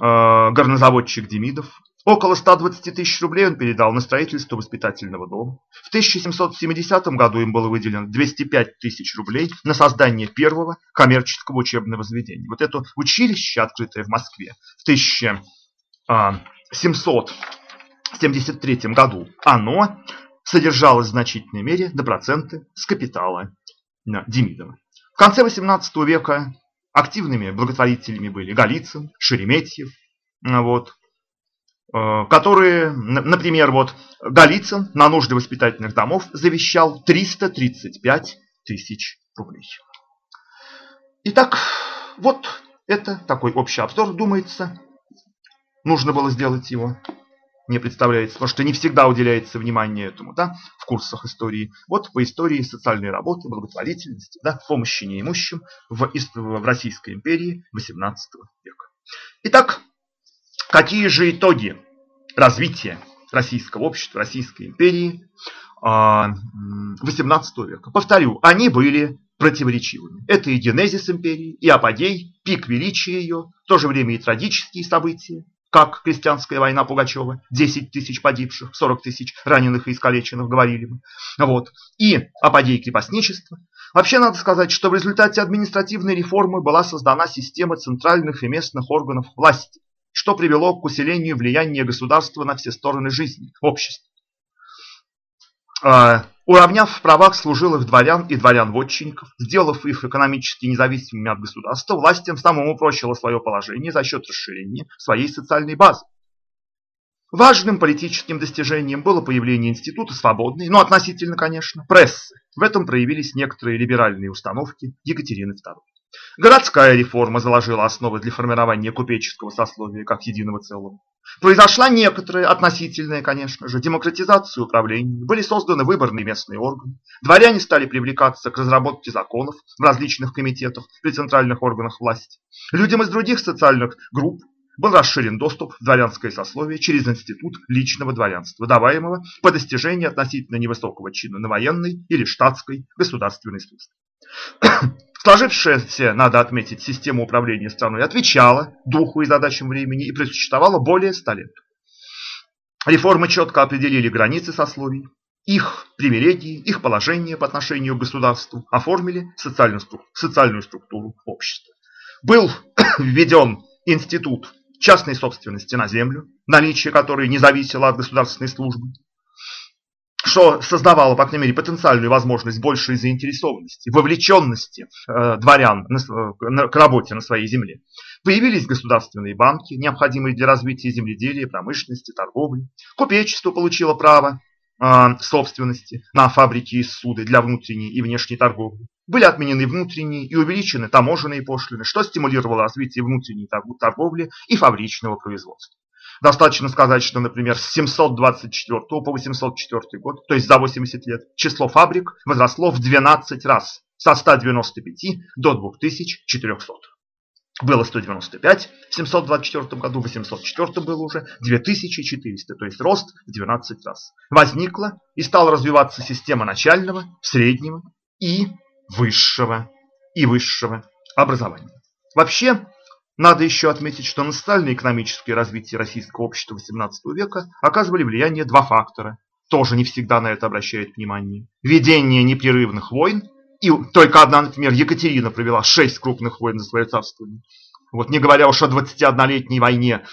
горнозаводчик Демидов, Около 120 тысяч рублей он передал на строительство воспитательного дома. В 1770 году им было выделено 205 тысяч рублей на создание первого коммерческого учебного заведения. Вот это училище, открытое в Москве в 1773 году, оно содержалось в значительной мере до проценты с капитала Демидова. В конце 18 века активными благотворителями были Голицын, Шереметьев, вот, которые, например, вот Голицын на нужды воспитательных домов завещал 335 тысяч рублей. Итак, вот это такой общий обзор, думается. Нужно было сделать его. Не представляется, потому что не всегда уделяется внимание этому, да, в курсах истории. Вот по истории социальной работы, благотворительности, да, помощи неимущим в, в Российской империи XVIII века. Итак, Какие же итоги развития российского общества, Российской империи XVIII а, века? Повторю, они были противоречивыми. Это и генезис империи, и апогей, пик величия ее, в то же время и трагические события, как крестьянская война Пугачева, 10 тысяч погибших, 40 тысяч раненых и искалеченных, говорили мы. Вот. И апогей крепостничества. Вообще надо сказать, что в результате административной реформы была создана система центральных и местных органов власти, что привело к усилению влияния государства на все стороны жизни общества. А, уравняв в правах служилых дворян и дворян-вотчинников, сделав их экономически независимыми от государства, власть тем самым упрочила свое положение за счет расширения своей социальной базы. Важным политическим достижением было появление института свободной, но относительно, конечно, прессы. В этом проявились некоторые либеральные установки Екатерины II. Городская реформа заложила основы для формирования купеческого сословия как единого целого. Произошла некоторая, относительная, конечно же, демократизация управления, были созданы выборные местные органы, дворяне стали привлекаться к разработке законов в различных комитетах при центральных органах власти. Людям из других социальных групп был расширен доступ в дворянское сословие через институт личного дворянства, даваемого по достижении относительно невысокого чина на военной или штатской государственной службе. Сложившаяся, надо отметить, система управления страной отвечала духу и задачам времени и просуществовала более ста лет. Реформы четко определили границы сословий, их привилегии, их положение по отношению к государству, оформили социальную, социальную структуру общества. Был *clears throat* введен институт частной собственности на землю, наличие которой не зависело от государственной службы, что создавало, по крайней мере, потенциальную возможность большей заинтересованности, вовлеченности э, дворян на, на, к работе на своей земле. Появились государственные банки, необходимые для развития земледелия, промышленности, торговли. Купечество получило право э, собственности на фабрики и суды для внутренней и внешней торговли. Были отменены внутренние и увеличены таможенные пошлины, что стимулировало развитие внутренней торговли и фабричного производства. Достаточно сказать, что, например, с 724 по 804 год, то есть за 80 лет, число фабрик возросло в 12 раз, со 195 до 2400. Было 195 в 724 году, в 804 было уже 2400, то есть рост в 12 раз. Возникла и стала развиваться система начального, среднего и высшего и высшего образования. Вообще, надо еще отметить, что на социально-экономическое развитие российского общества XVIII века оказывали влияние два фактора. Тоже не всегда на это обращают внимание. Ведение непрерывных войн, и только одна, например, Екатерина провела шесть крупных войн за свое царствование. Вот не говоря уж о 21-летней войне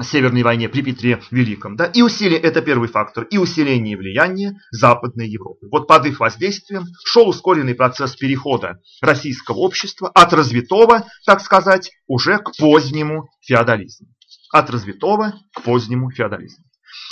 Северной войне при Петре Великом. Да? И усилие, это первый фактор, и усиление влияния Западной Европы. Вот под их воздействием шел ускоренный процесс перехода российского общества от развитого, так сказать, уже к позднему феодализму. От развитого к позднему феодализму.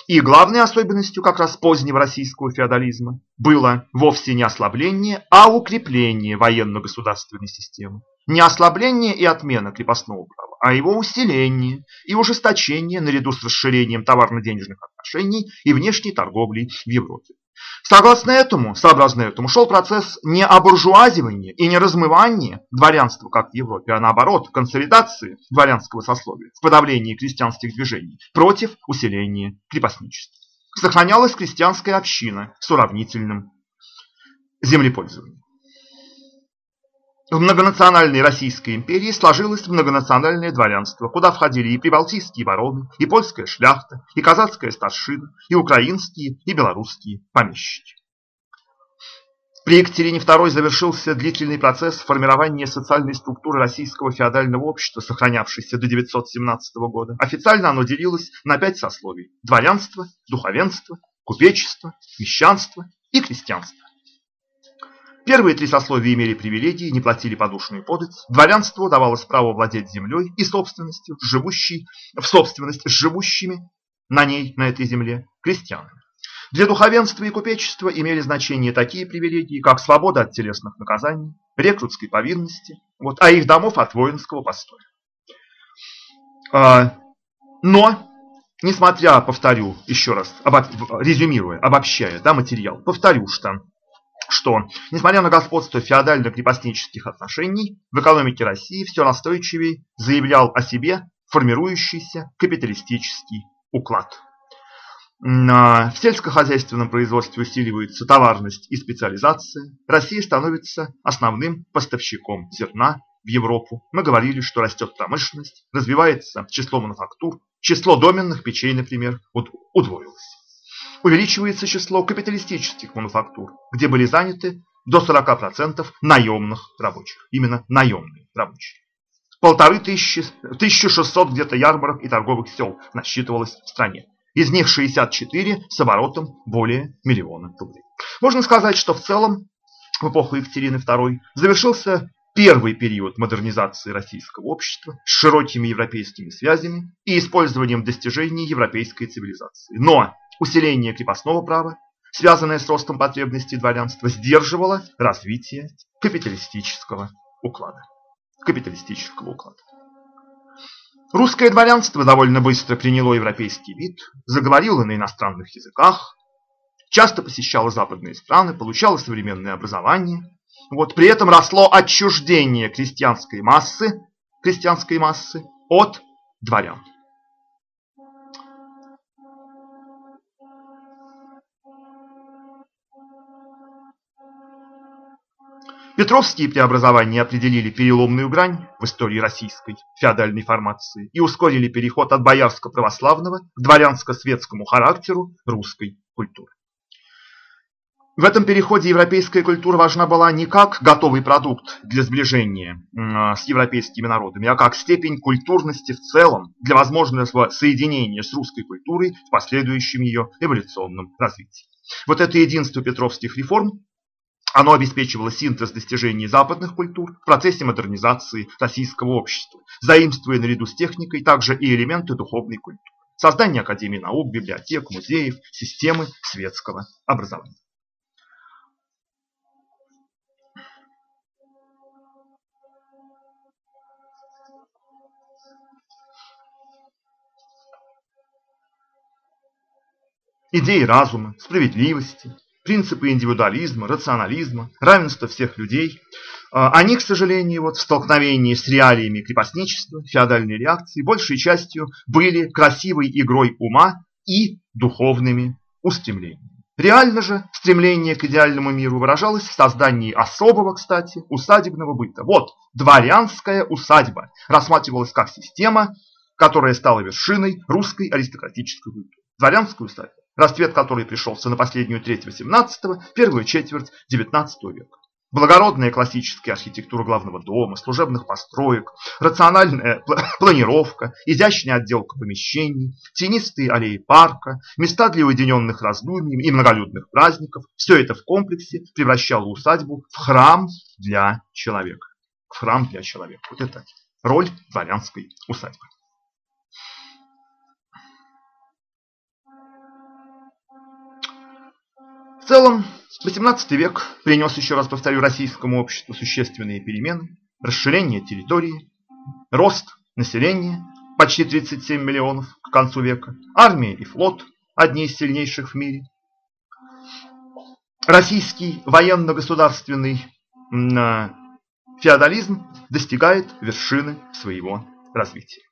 И главной особенностью как раз позднего российского феодализма было вовсе не ослабление, а укрепление военно-государственной системы. Не ослабление и отмена крепостного права, а его усиление и ужесточение наряду с расширением товарно-денежных отношений и внешней торговли в Европе. Согласно этому, сообразно этому, шел процесс не обуржуазивания и не размывания дворянства, как в Европе, а наоборот, консолидации дворянского сословия в подавлении крестьянских движений против усиления крепостничества. Сохранялась крестьянская община с уравнительным землепользованием. В многонациональной Российской империи сложилось многонациональное дворянство, куда входили и прибалтийские бароны, и польская шляхта, и казацкая старшина, и украинские, и белорусские помещики. При Екатерине II завершился длительный процесс формирования социальной структуры российского феодального общества, сохранявшийся до 917 года. Официально оно делилось на пять сословий – дворянство, духовенство, купечество, мещанство и крестьянство. Первые три сословия имели привилегии, не платили подушную подать. Дворянству давалось право владеть землей и собственностью, живущей, в собственность живущими на ней, на этой земле, крестьянами. Для духовенства и купечества имели значение такие привилегии, как свобода от телесных наказаний, рекрутской повинности, вот, а их домов от воинского постоя. А, но, несмотря, повторю еще раз, обо, резюмируя, обобщая да, материал, повторю, что что, несмотря на господство феодально-крепостнических отношений, в экономике России все настойчивее заявлял о себе формирующийся капиталистический уклад. В сельскохозяйственном производстве усиливается товарность и специализация. Россия становится основным поставщиком зерна в Европу. Мы говорили, что растет промышленность, развивается число мануфактур, число доменных печей, например, удвоилось увеличивается число капиталистических мануфактур, где были заняты до 40% наемных рабочих. Именно наемные рабочие. Полторы тысячи, 1600 где-то ярмарок и торговых сел насчитывалось в стране. Из них 64 с оборотом более миллиона рублей. Можно сказать, что в целом в эпоху Екатерины II завершился первый период модернизации российского общества с широкими европейскими связями и использованием достижений европейской цивилизации. Но Усиление крепостного права, связанное с ростом потребностей дворянства, сдерживало развитие капиталистического уклада. Капиталистического уклада. Русское дворянство довольно быстро приняло европейский вид, заговорило на иностранных языках, часто посещало западные страны, получало современное образование. Вот, при этом росло отчуждение крестьянской массы, крестьянской массы от дворян. Петровские преобразования определили переломную грань в истории российской феодальной формации и ускорили переход от боярско-православного к дворянско-светскому характеру русской культуры. В этом переходе европейская культура важна была не как готовый продукт для сближения с европейскими народами, а как степень культурности в целом для возможного соединения с русской культурой в последующем ее эволюционном развитии. Вот это единство петровских реформ, оно обеспечивало синтез достижений западных культур в процессе модернизации российского общества, заимствуя наряду с техникой также и элементы духовной культуры. Создание Академии наук, библиотек, музеев, системы светского образования. идеи разума, справедливости, принципы индивидуализма, рационализма, равенства всех людей, а, они, к сожалению, вот в столкновении с реалиями крепостничества, феодальной реакции, большей частью были красивой игрой ума и духовными устремлениями. Реально же стремление к идеальному миру выражалось в создании особого, кстати, усадебного быта. Вот, дворянская усадьба рассматривалась как система, которая стала вершиной русской аристократической культуры. Дворянская усадьба расцвет которой пришелся на последнюю треть XVIII, первую четверть XIX века. Благородная классическая архитектура главного дома, служебных построек, рациональная *laughs* планировка, изящная отделка помещений, тенистые аллеи парка, места для уединенных раздумий и многолюдных праздников – все это в комплексе превращало усадьбу в храм для человека. В храм для человека. Вот это роль дворянской усадьбы. В целом, XVIII век принес, еще раз повторю, российскому обществу существенные перемены, расширение территории, рост населения, почти 37 миллионов к концу века, армия и флот, одни из сильнейших в мире. Российский военно-государственный феодализм достигает вершины своего развития.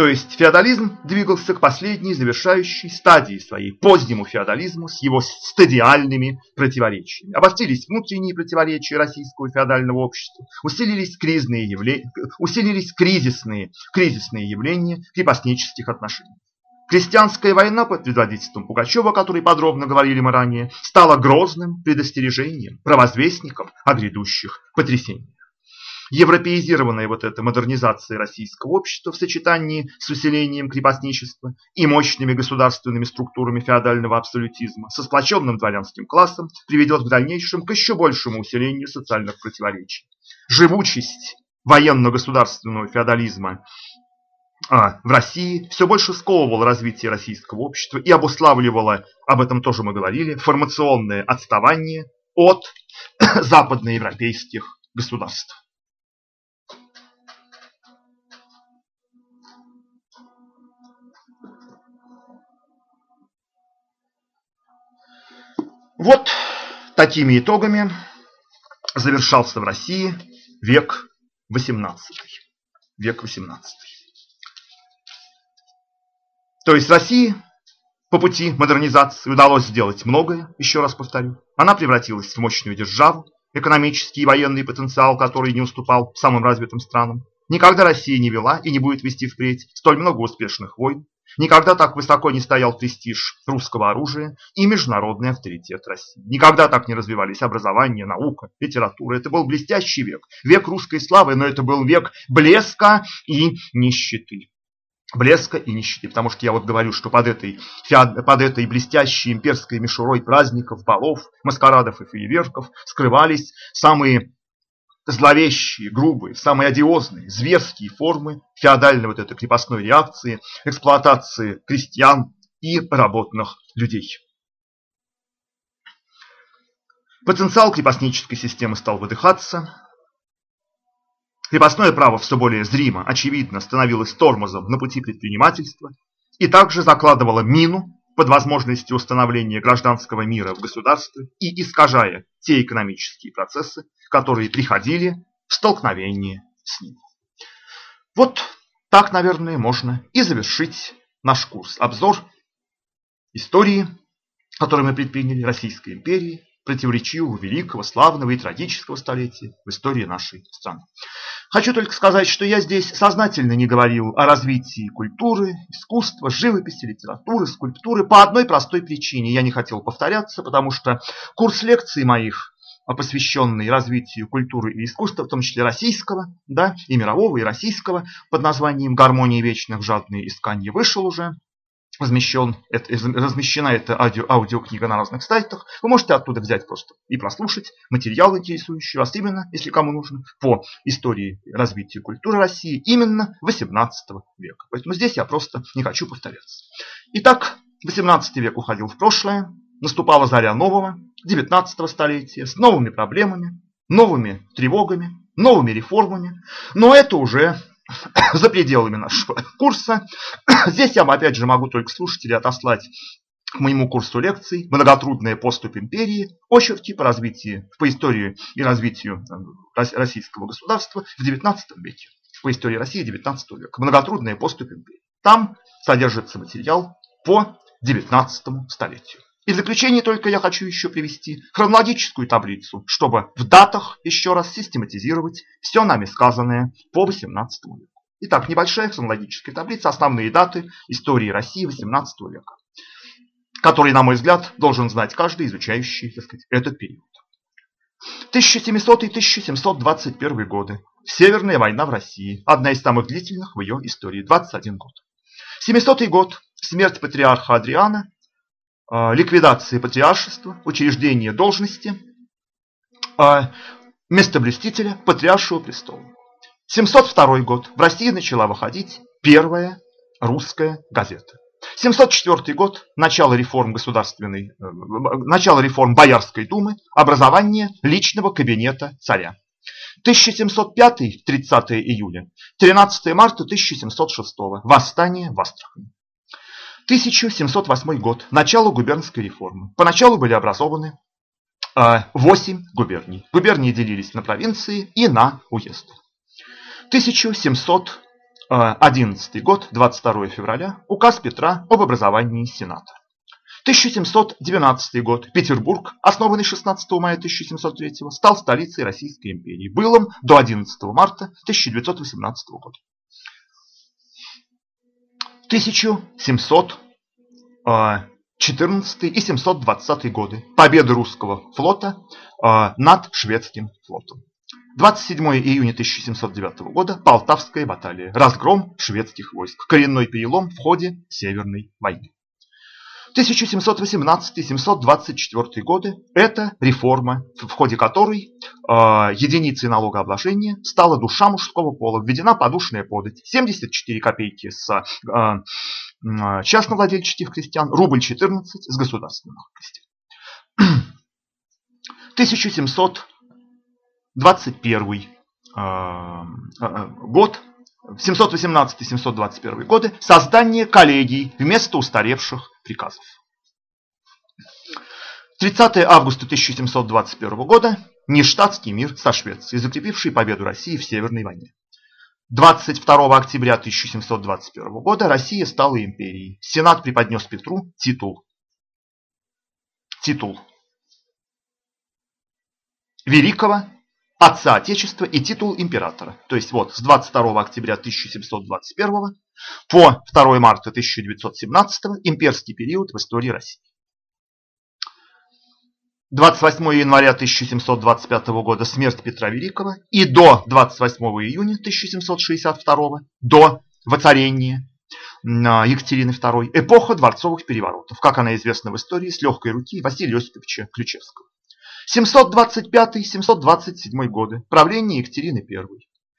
То есть феодализм двигался к последней завершающей стадии своей, позднему феодализму с его стадиальными противоречиями. Обострились внутренние противоречия российского феодального общества, усилились, кризисные явления, усилились кризисные, кризисные явления крепостнических отношений. Крестьянская война под предводительством Пугачева, о которой подробно говорили мы ранее, стала грозным предостережением, провозвестником о грядущих потрясениях европеизированная вот эта модернизация российского общества в сочетании с усилением крепостничества и мощными государственными структурами феодального абсолютизма, со сплоченным дворянским классом приведет в дальнейшем к еще большему усилению социальных противоречий. Живучесть военно-государственного феодализма а, в России все больше сковывала развитие российского общества и обуславливала, об этом тоже мы говорили, формационное отставание от *coughs* западноевропейских государств. Вот такими итогами завершался в России век XVIII. Век XVIII. То есть России по пути модернизации удалось сделать многое, еще раз повторю. Она превратилась в мощную державу, экономический и военный потенциал, который не уступал самым развитым странам. Никогда Россия не вела и не будет вести впредь столь много успешных войн, Никогда так высоко не стоял престиж русского оружия и международный авторитет России. Никогда так не развивались образование, наука, литература. Это был блестящий век, век русской славы, но это был век блеска и нищеты. Блеска и нищеты, потому что я вот говорю, что под этой, под этой блестящей имперской мишурой праздников, балов, маскарадов и фейерверков скрывались самые зловещие, грубые, самые одиозные, зверские формы феодальной вот этой крепостной реакции, эксплуатации крестьян и работных людей. Потенциал крепостнической системы стал выдыхаться. Крепостное право все более зримо, очевидно, становилось тормозом на пути предпринимательства и также закладывало мину под возможностью установления гражданского мира в государстве и искажая те экономические процессы, которые приходили в столкновение с ним. Вот так, наверное, можно и завершить наш курс. Обзор истории, который мы предприняли Российской империи, противоречивого, великого, славного и трагического столетия в истории нашей страны. Хочу только сказать, что я здесь сознательно не говорил о развитии культуры, искусства, живописи, литературы, скульптуры по одной простой причине. Я не хотел повторяться, потому что курс лекций моих посвященный развитию культуры и искусства, в том числе российского, да, и мирового, и российского, под названием «Гармония вечных жадные искания» вышел уже размещен, размещена эта аудио, аудиокнига на разных сайтах. Вы можете оттуда взять просто и прослушать материал, интересующий вас именно, если кому нужно, по истории развития культуры России именно 18 века. Поэтому здесь я просто не хочу повторяться. Итак, 18 век уходил в прошлое, наступала заря нового, 19 столетия, с новыми проблемами, новыми тревогами, новыми реформами. Но это уже *coughs* за пределами нашего *coughs* курса. *coughs* Здесь я опять же могу только слушателей отослать к моему курсу лекций «Многотрудная поступь империи. Очерки по развитию, по истории и развитию э, российского государства в XIX веке». По истории России XIX века. «Многотрудная поступь империи». Там содержится материал по XIX столетию. И в заключение только я хочу еще привести хронологическую таблицу, чтобы в датах еще раз систематизировать все нами сказанное по XVIII веку. Итак, небольшая хронологическая таблица, основные даты истории России XVIII века, которые, на мой взгляд, должен знать каждый, изучающий так сказать, этот период. 1700-1721 годы. Северная война в России. Одна из самых длительных в ее истории. 21 год. 700 год. Смерть патриарха Адриана ликвидации патриаршества, учреждения должности э, местоблюстителя патриаршего престола. 702 год. В России начала выходить первая русская газета. 704 год. Начало реформ государственной, э, начало реформ Боярской думы, образование личного кабинета царя. 1705, 30 июля, 13 марта 1706, восстание в Астрахани. 1708 год. Начало губернской реформы. Поначалу были образованы 8 а, губерний. Губернии делились на провинции и на уезды. 1711 год, 22 февраля, указ Петра об образовании Сената. 1712 год. Петербург, основанный 16 мая 1703, стал столицей Российской империи. Был он до 11 марта 1918 года. 1714 и 720 годы. Победы русского флота а, над шведским флотом. 27 июня 1709 года Полтавская баталия. Разгром шведских войск. Коренной перелом в ходе Северной войны. 1718-724 годы – это реформа, в ходе которой э, единицей налогообложения стала душа мужского пола, введена подушная подать, 74 копейки с э, частновладельческих крестьян, рубль 14 с государственных крестьян. *clears throat* 1721 э, год 718-721 годы создание коллегий вместо устаревших приказов. 30 августа 1721 года нештатский мир со Швецией, закрепивший победу России в Северной войне. 22 октября 1721 года Россия стала империей. Сенат преподнес Петру титул. Титул великого отца Отечества и титул императора. То есть вот с 22 октября 1721 по 2 марта 1917 имперский период в истории России. 28 января 1725 года смерть Петра Великого и до 28 июня 1762 до воцарения Екатерины II эпоха дворцовых переворотов, как она известна в истории с легкой руки Василия Осиповича Ключевского. 725-727 годы. Правление Екатерины I.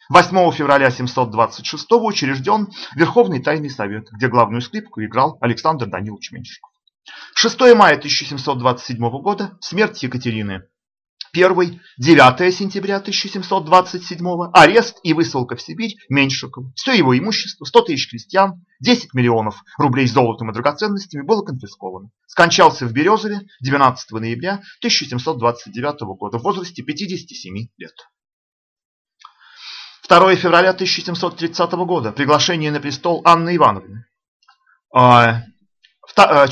8 февраля 726 учрежден Верховный Тайный Совет, где главную скрипку играл Александр Данилович Меньшиков. 6 мая 1727 года. Смерть Екатерины Первый, 9 сентября 1727 арест и высылка в Сибирь Меньшикова. Все его имущество, 100 тысяч крестьян, 10 миллионов рублей золотом и драгоценностями было конфисковано. Скончался в Березове 12 ноября 1729 года в возрасте 57 лет. 2 февраля 1730 года. Приглашение на престол Анны Ивановны. 4 а,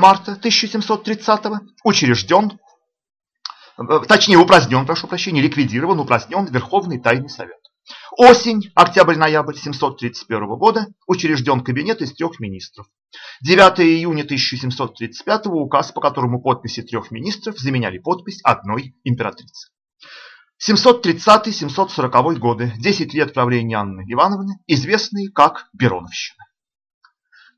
марта 1730 учрежден Э, точнее упразднен, прошу прощения, ликвидирован, упразднен Верховный Тайный Совет. Осень, октябрь-ноябрь 731 года учрежден кабинет из трех министров. 9 июня 1735 указ, по которому подписи трех министров заменяли подпись одной императрицы. 730-740 годы, 10 лет правления Анны Ивановны, известные как Бероновщина.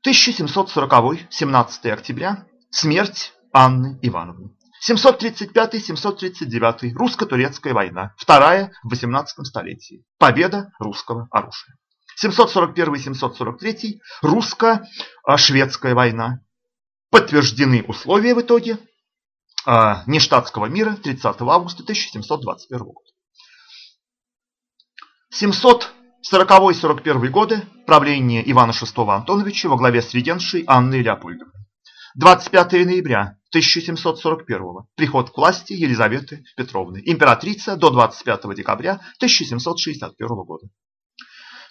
1740-17 октября. Смерть Анны Ивановны. 735-739 русско-турецкая война. Вторая в 18 столетии. Победа русского оружия. 741-743 русско-шведская война. Подтверждены условия в итоге нештатского мира 30 августа 1721 года. 740-41 годы правление Ивана VI Антоновича во главе с регеншей Анной Леопольдовной. 25 ноября 1741 приход к власти Елизаветы Петровны, императрица до 25 декабря 1761 года.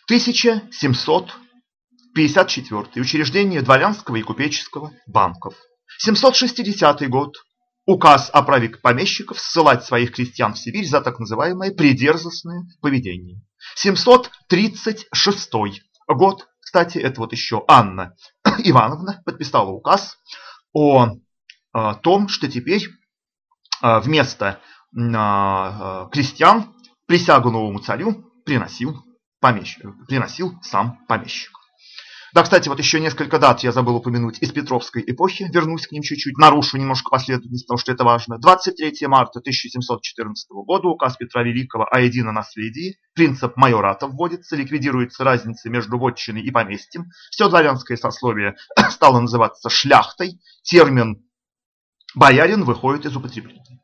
1754 учреждение дворянского и купеческого банков. 760 год указ о праве помещиков ссылать своих крестьян в Сибирь за так называемое придерзостное поведение. 736 год, кстати, это вот еще Анна *coughs* Ивановна подписала указ о, о том, что теперь вместо крестьян присягу новому царю приносил, помещик, приносил сам помещик. Да, кстати, вот еще несколько дат я забыл упомянуть из Петровской эпохи. Вернусь к ним чуть-чуть, нарушу немножко последовательность, потому что это важно. 23 марта 1714 года указ Петра Великого о едином наследии. Принцип майората вводится, ликвидируется разница между вотчиной и поместьем. Все дворянское сословие *clears throat* стало называться шляхтой. Термин боярин выходит из употребления.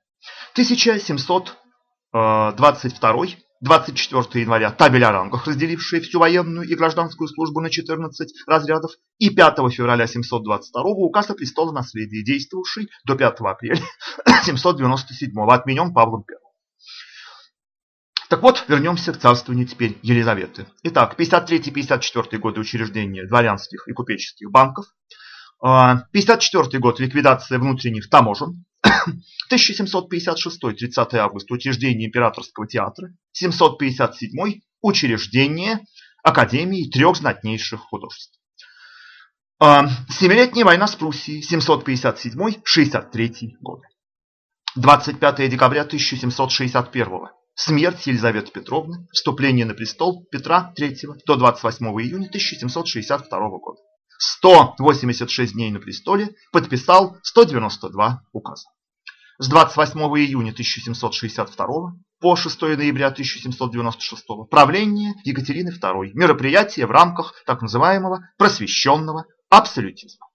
1722 24 января табель о рангах, разделивший всю военную и гражданскую службу на 14 разрядов, и 5 февраля 722 указ о престолонаследии, действовавший до 5 апреля *coughs* 797 отменен Павлом I. Так вот, вернемся к царствованию теперь Елизаветы. Итак, 53-54 годы учреждения дворянских и купеческих банков, 54 а, год ликвидация внутренних таможен, *coughs* 1756 30 августа учреждение императорского театра, 757 учреждение Академии трех знатнейших художеств. А, семилетняя война с Пруссией, 757-63 годы. 25 декабря 1761 Смерть Елизаветы Петровны, вступление на престол Петра III до 28 июня 1762 года. 186 дней на престоле, подписал 192 указа. С 28 июня 1762 по 6 ноября 1796 правление Екатерины II. Мероприятие в рамках так называемого просвещенного абсолютизма.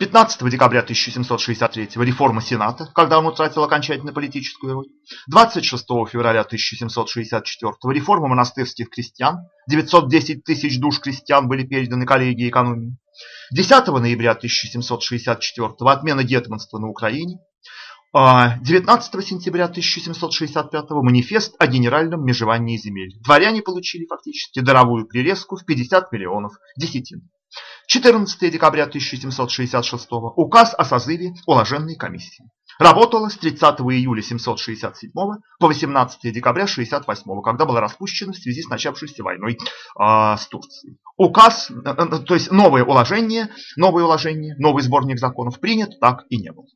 15 декабря 1763 реформа Сената, когда он утратил окончательно политическую роль. 26 февраля 1764 реформа монастырских крестьян. 910 тысяч душ крестьян были переданы коллегии экономии. 10 ноября 1764 отмена гетманства на Украине. 19 а, сентября 1765 манифест о генеральном межевании земель. Дворяне получили фактически даровую прирезку в 50 миллионов десятин. 14 декабря 1766 указ о созыве уложенной комиссии. Работала с 30 июля 767 по 18 декабря 68, когда была распущена в связи с начавшейся войной э, с Турцией. Указ, э, э, то есть новое уложение, новое уложение, новый сборник законов принят, так и не был.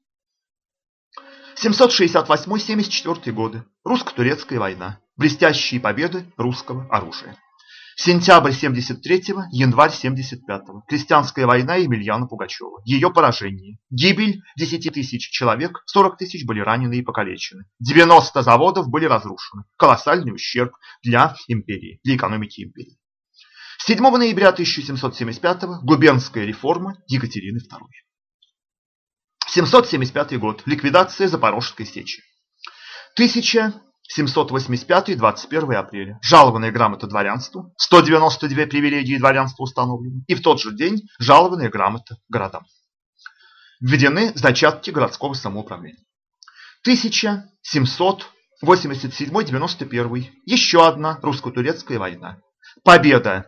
768-74 годы. Русско-турецкая война. Блестящие победы русского оружия. Сентябрь 73-го, январь 75-го. Крестьянская война Емельяна Пугачева. Ее поражение. Гибель 10 тысяч человек, 40 тысяч были ранены и покалечены. 90 заводов были разрушены. Колоссальный ущерб для империи, для экономики империи. 7 ноября 1775-го губернская реформа Екатерины II. 775 год. Ликвидация Запорожской сечи. 1000 785-21 апреля. Жалованная грамота дворянству. 192 привилегии дворянства установлены. И в тот же день жалованная грамота городам. Введены зачатки городского самоуправления. 1787-91. Еще одна русско-турецкая война. Победа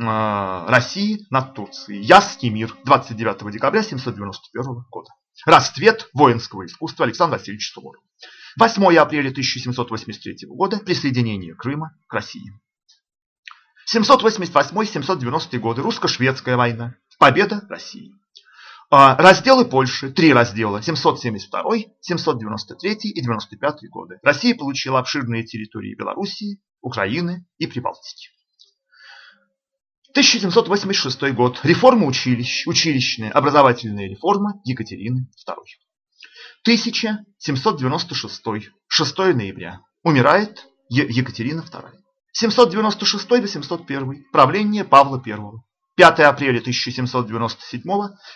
э, России над Турцией. Ясский мир. 29 декабря 1791 года. Расцвет воинского искусства Александра Васильевича Суворова. 8 апреля 1783 года присоединение Крыма к России. 788-790 годы русско-шведская война. Победа России. А, разделы Польши. Три раздела. 772, 793 и 95 годы. Россия получила обширные территории Белоруссии, Украины и Прибалтики. 1786 год. Реформа училищ, училищная, образовательная реформа Екатерины II. 1796. 6 ноября. Умирает Екатерина II. 796-801. Правление Павла I. 5 апреля 1797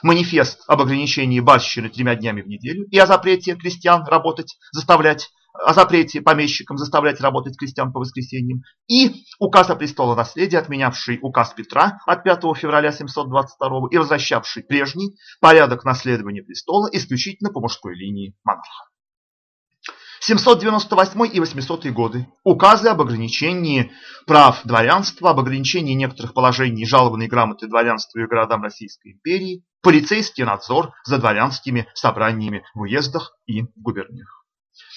манифест об ограничении барщины тремя днями в неделю и о запрете крестьян работать, заставлять о запрете помещикам заставлять работать крестьян по воскресеньям, и указ о престолонаследии, отменявший указ Петра от 5 февраля 722 и возвращавший прежний порядок наследования престола исключительно по мужской линии монарха. 798 и 800 годы. Указы об ограничении прав дворянства, об ограничении некоторых положений жалобной грамоты дворянству и городам Российской империи, полицейский надзор за дворянскими собраниями в уездах и губерниях.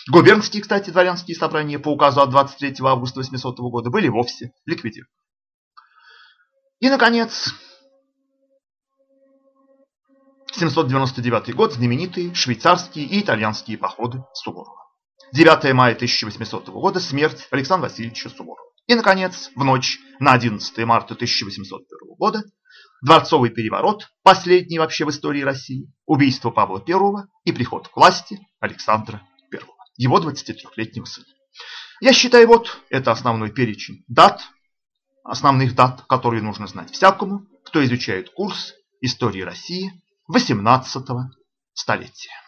Губернские, кстати, дворянские собрания по указу от 23 августа 800 года были вовсе ликвидированы. И, наконец, 799 год, знаменитые швейцарские и итальянские походы Суворова. 9 мая 1800 года, смерть Александра Васильевича Суворова. И, наконец, в ночь на 11 марта 1801 года, дворцовый переворот, последний вообще в истории России, убийство Павла I и приход к власти Александра его 23-летнего сына. Я считаю, вот это основной перечень дат, основных дат, которые нужно знать всякому, кто изучает курс истории России 18 столетия.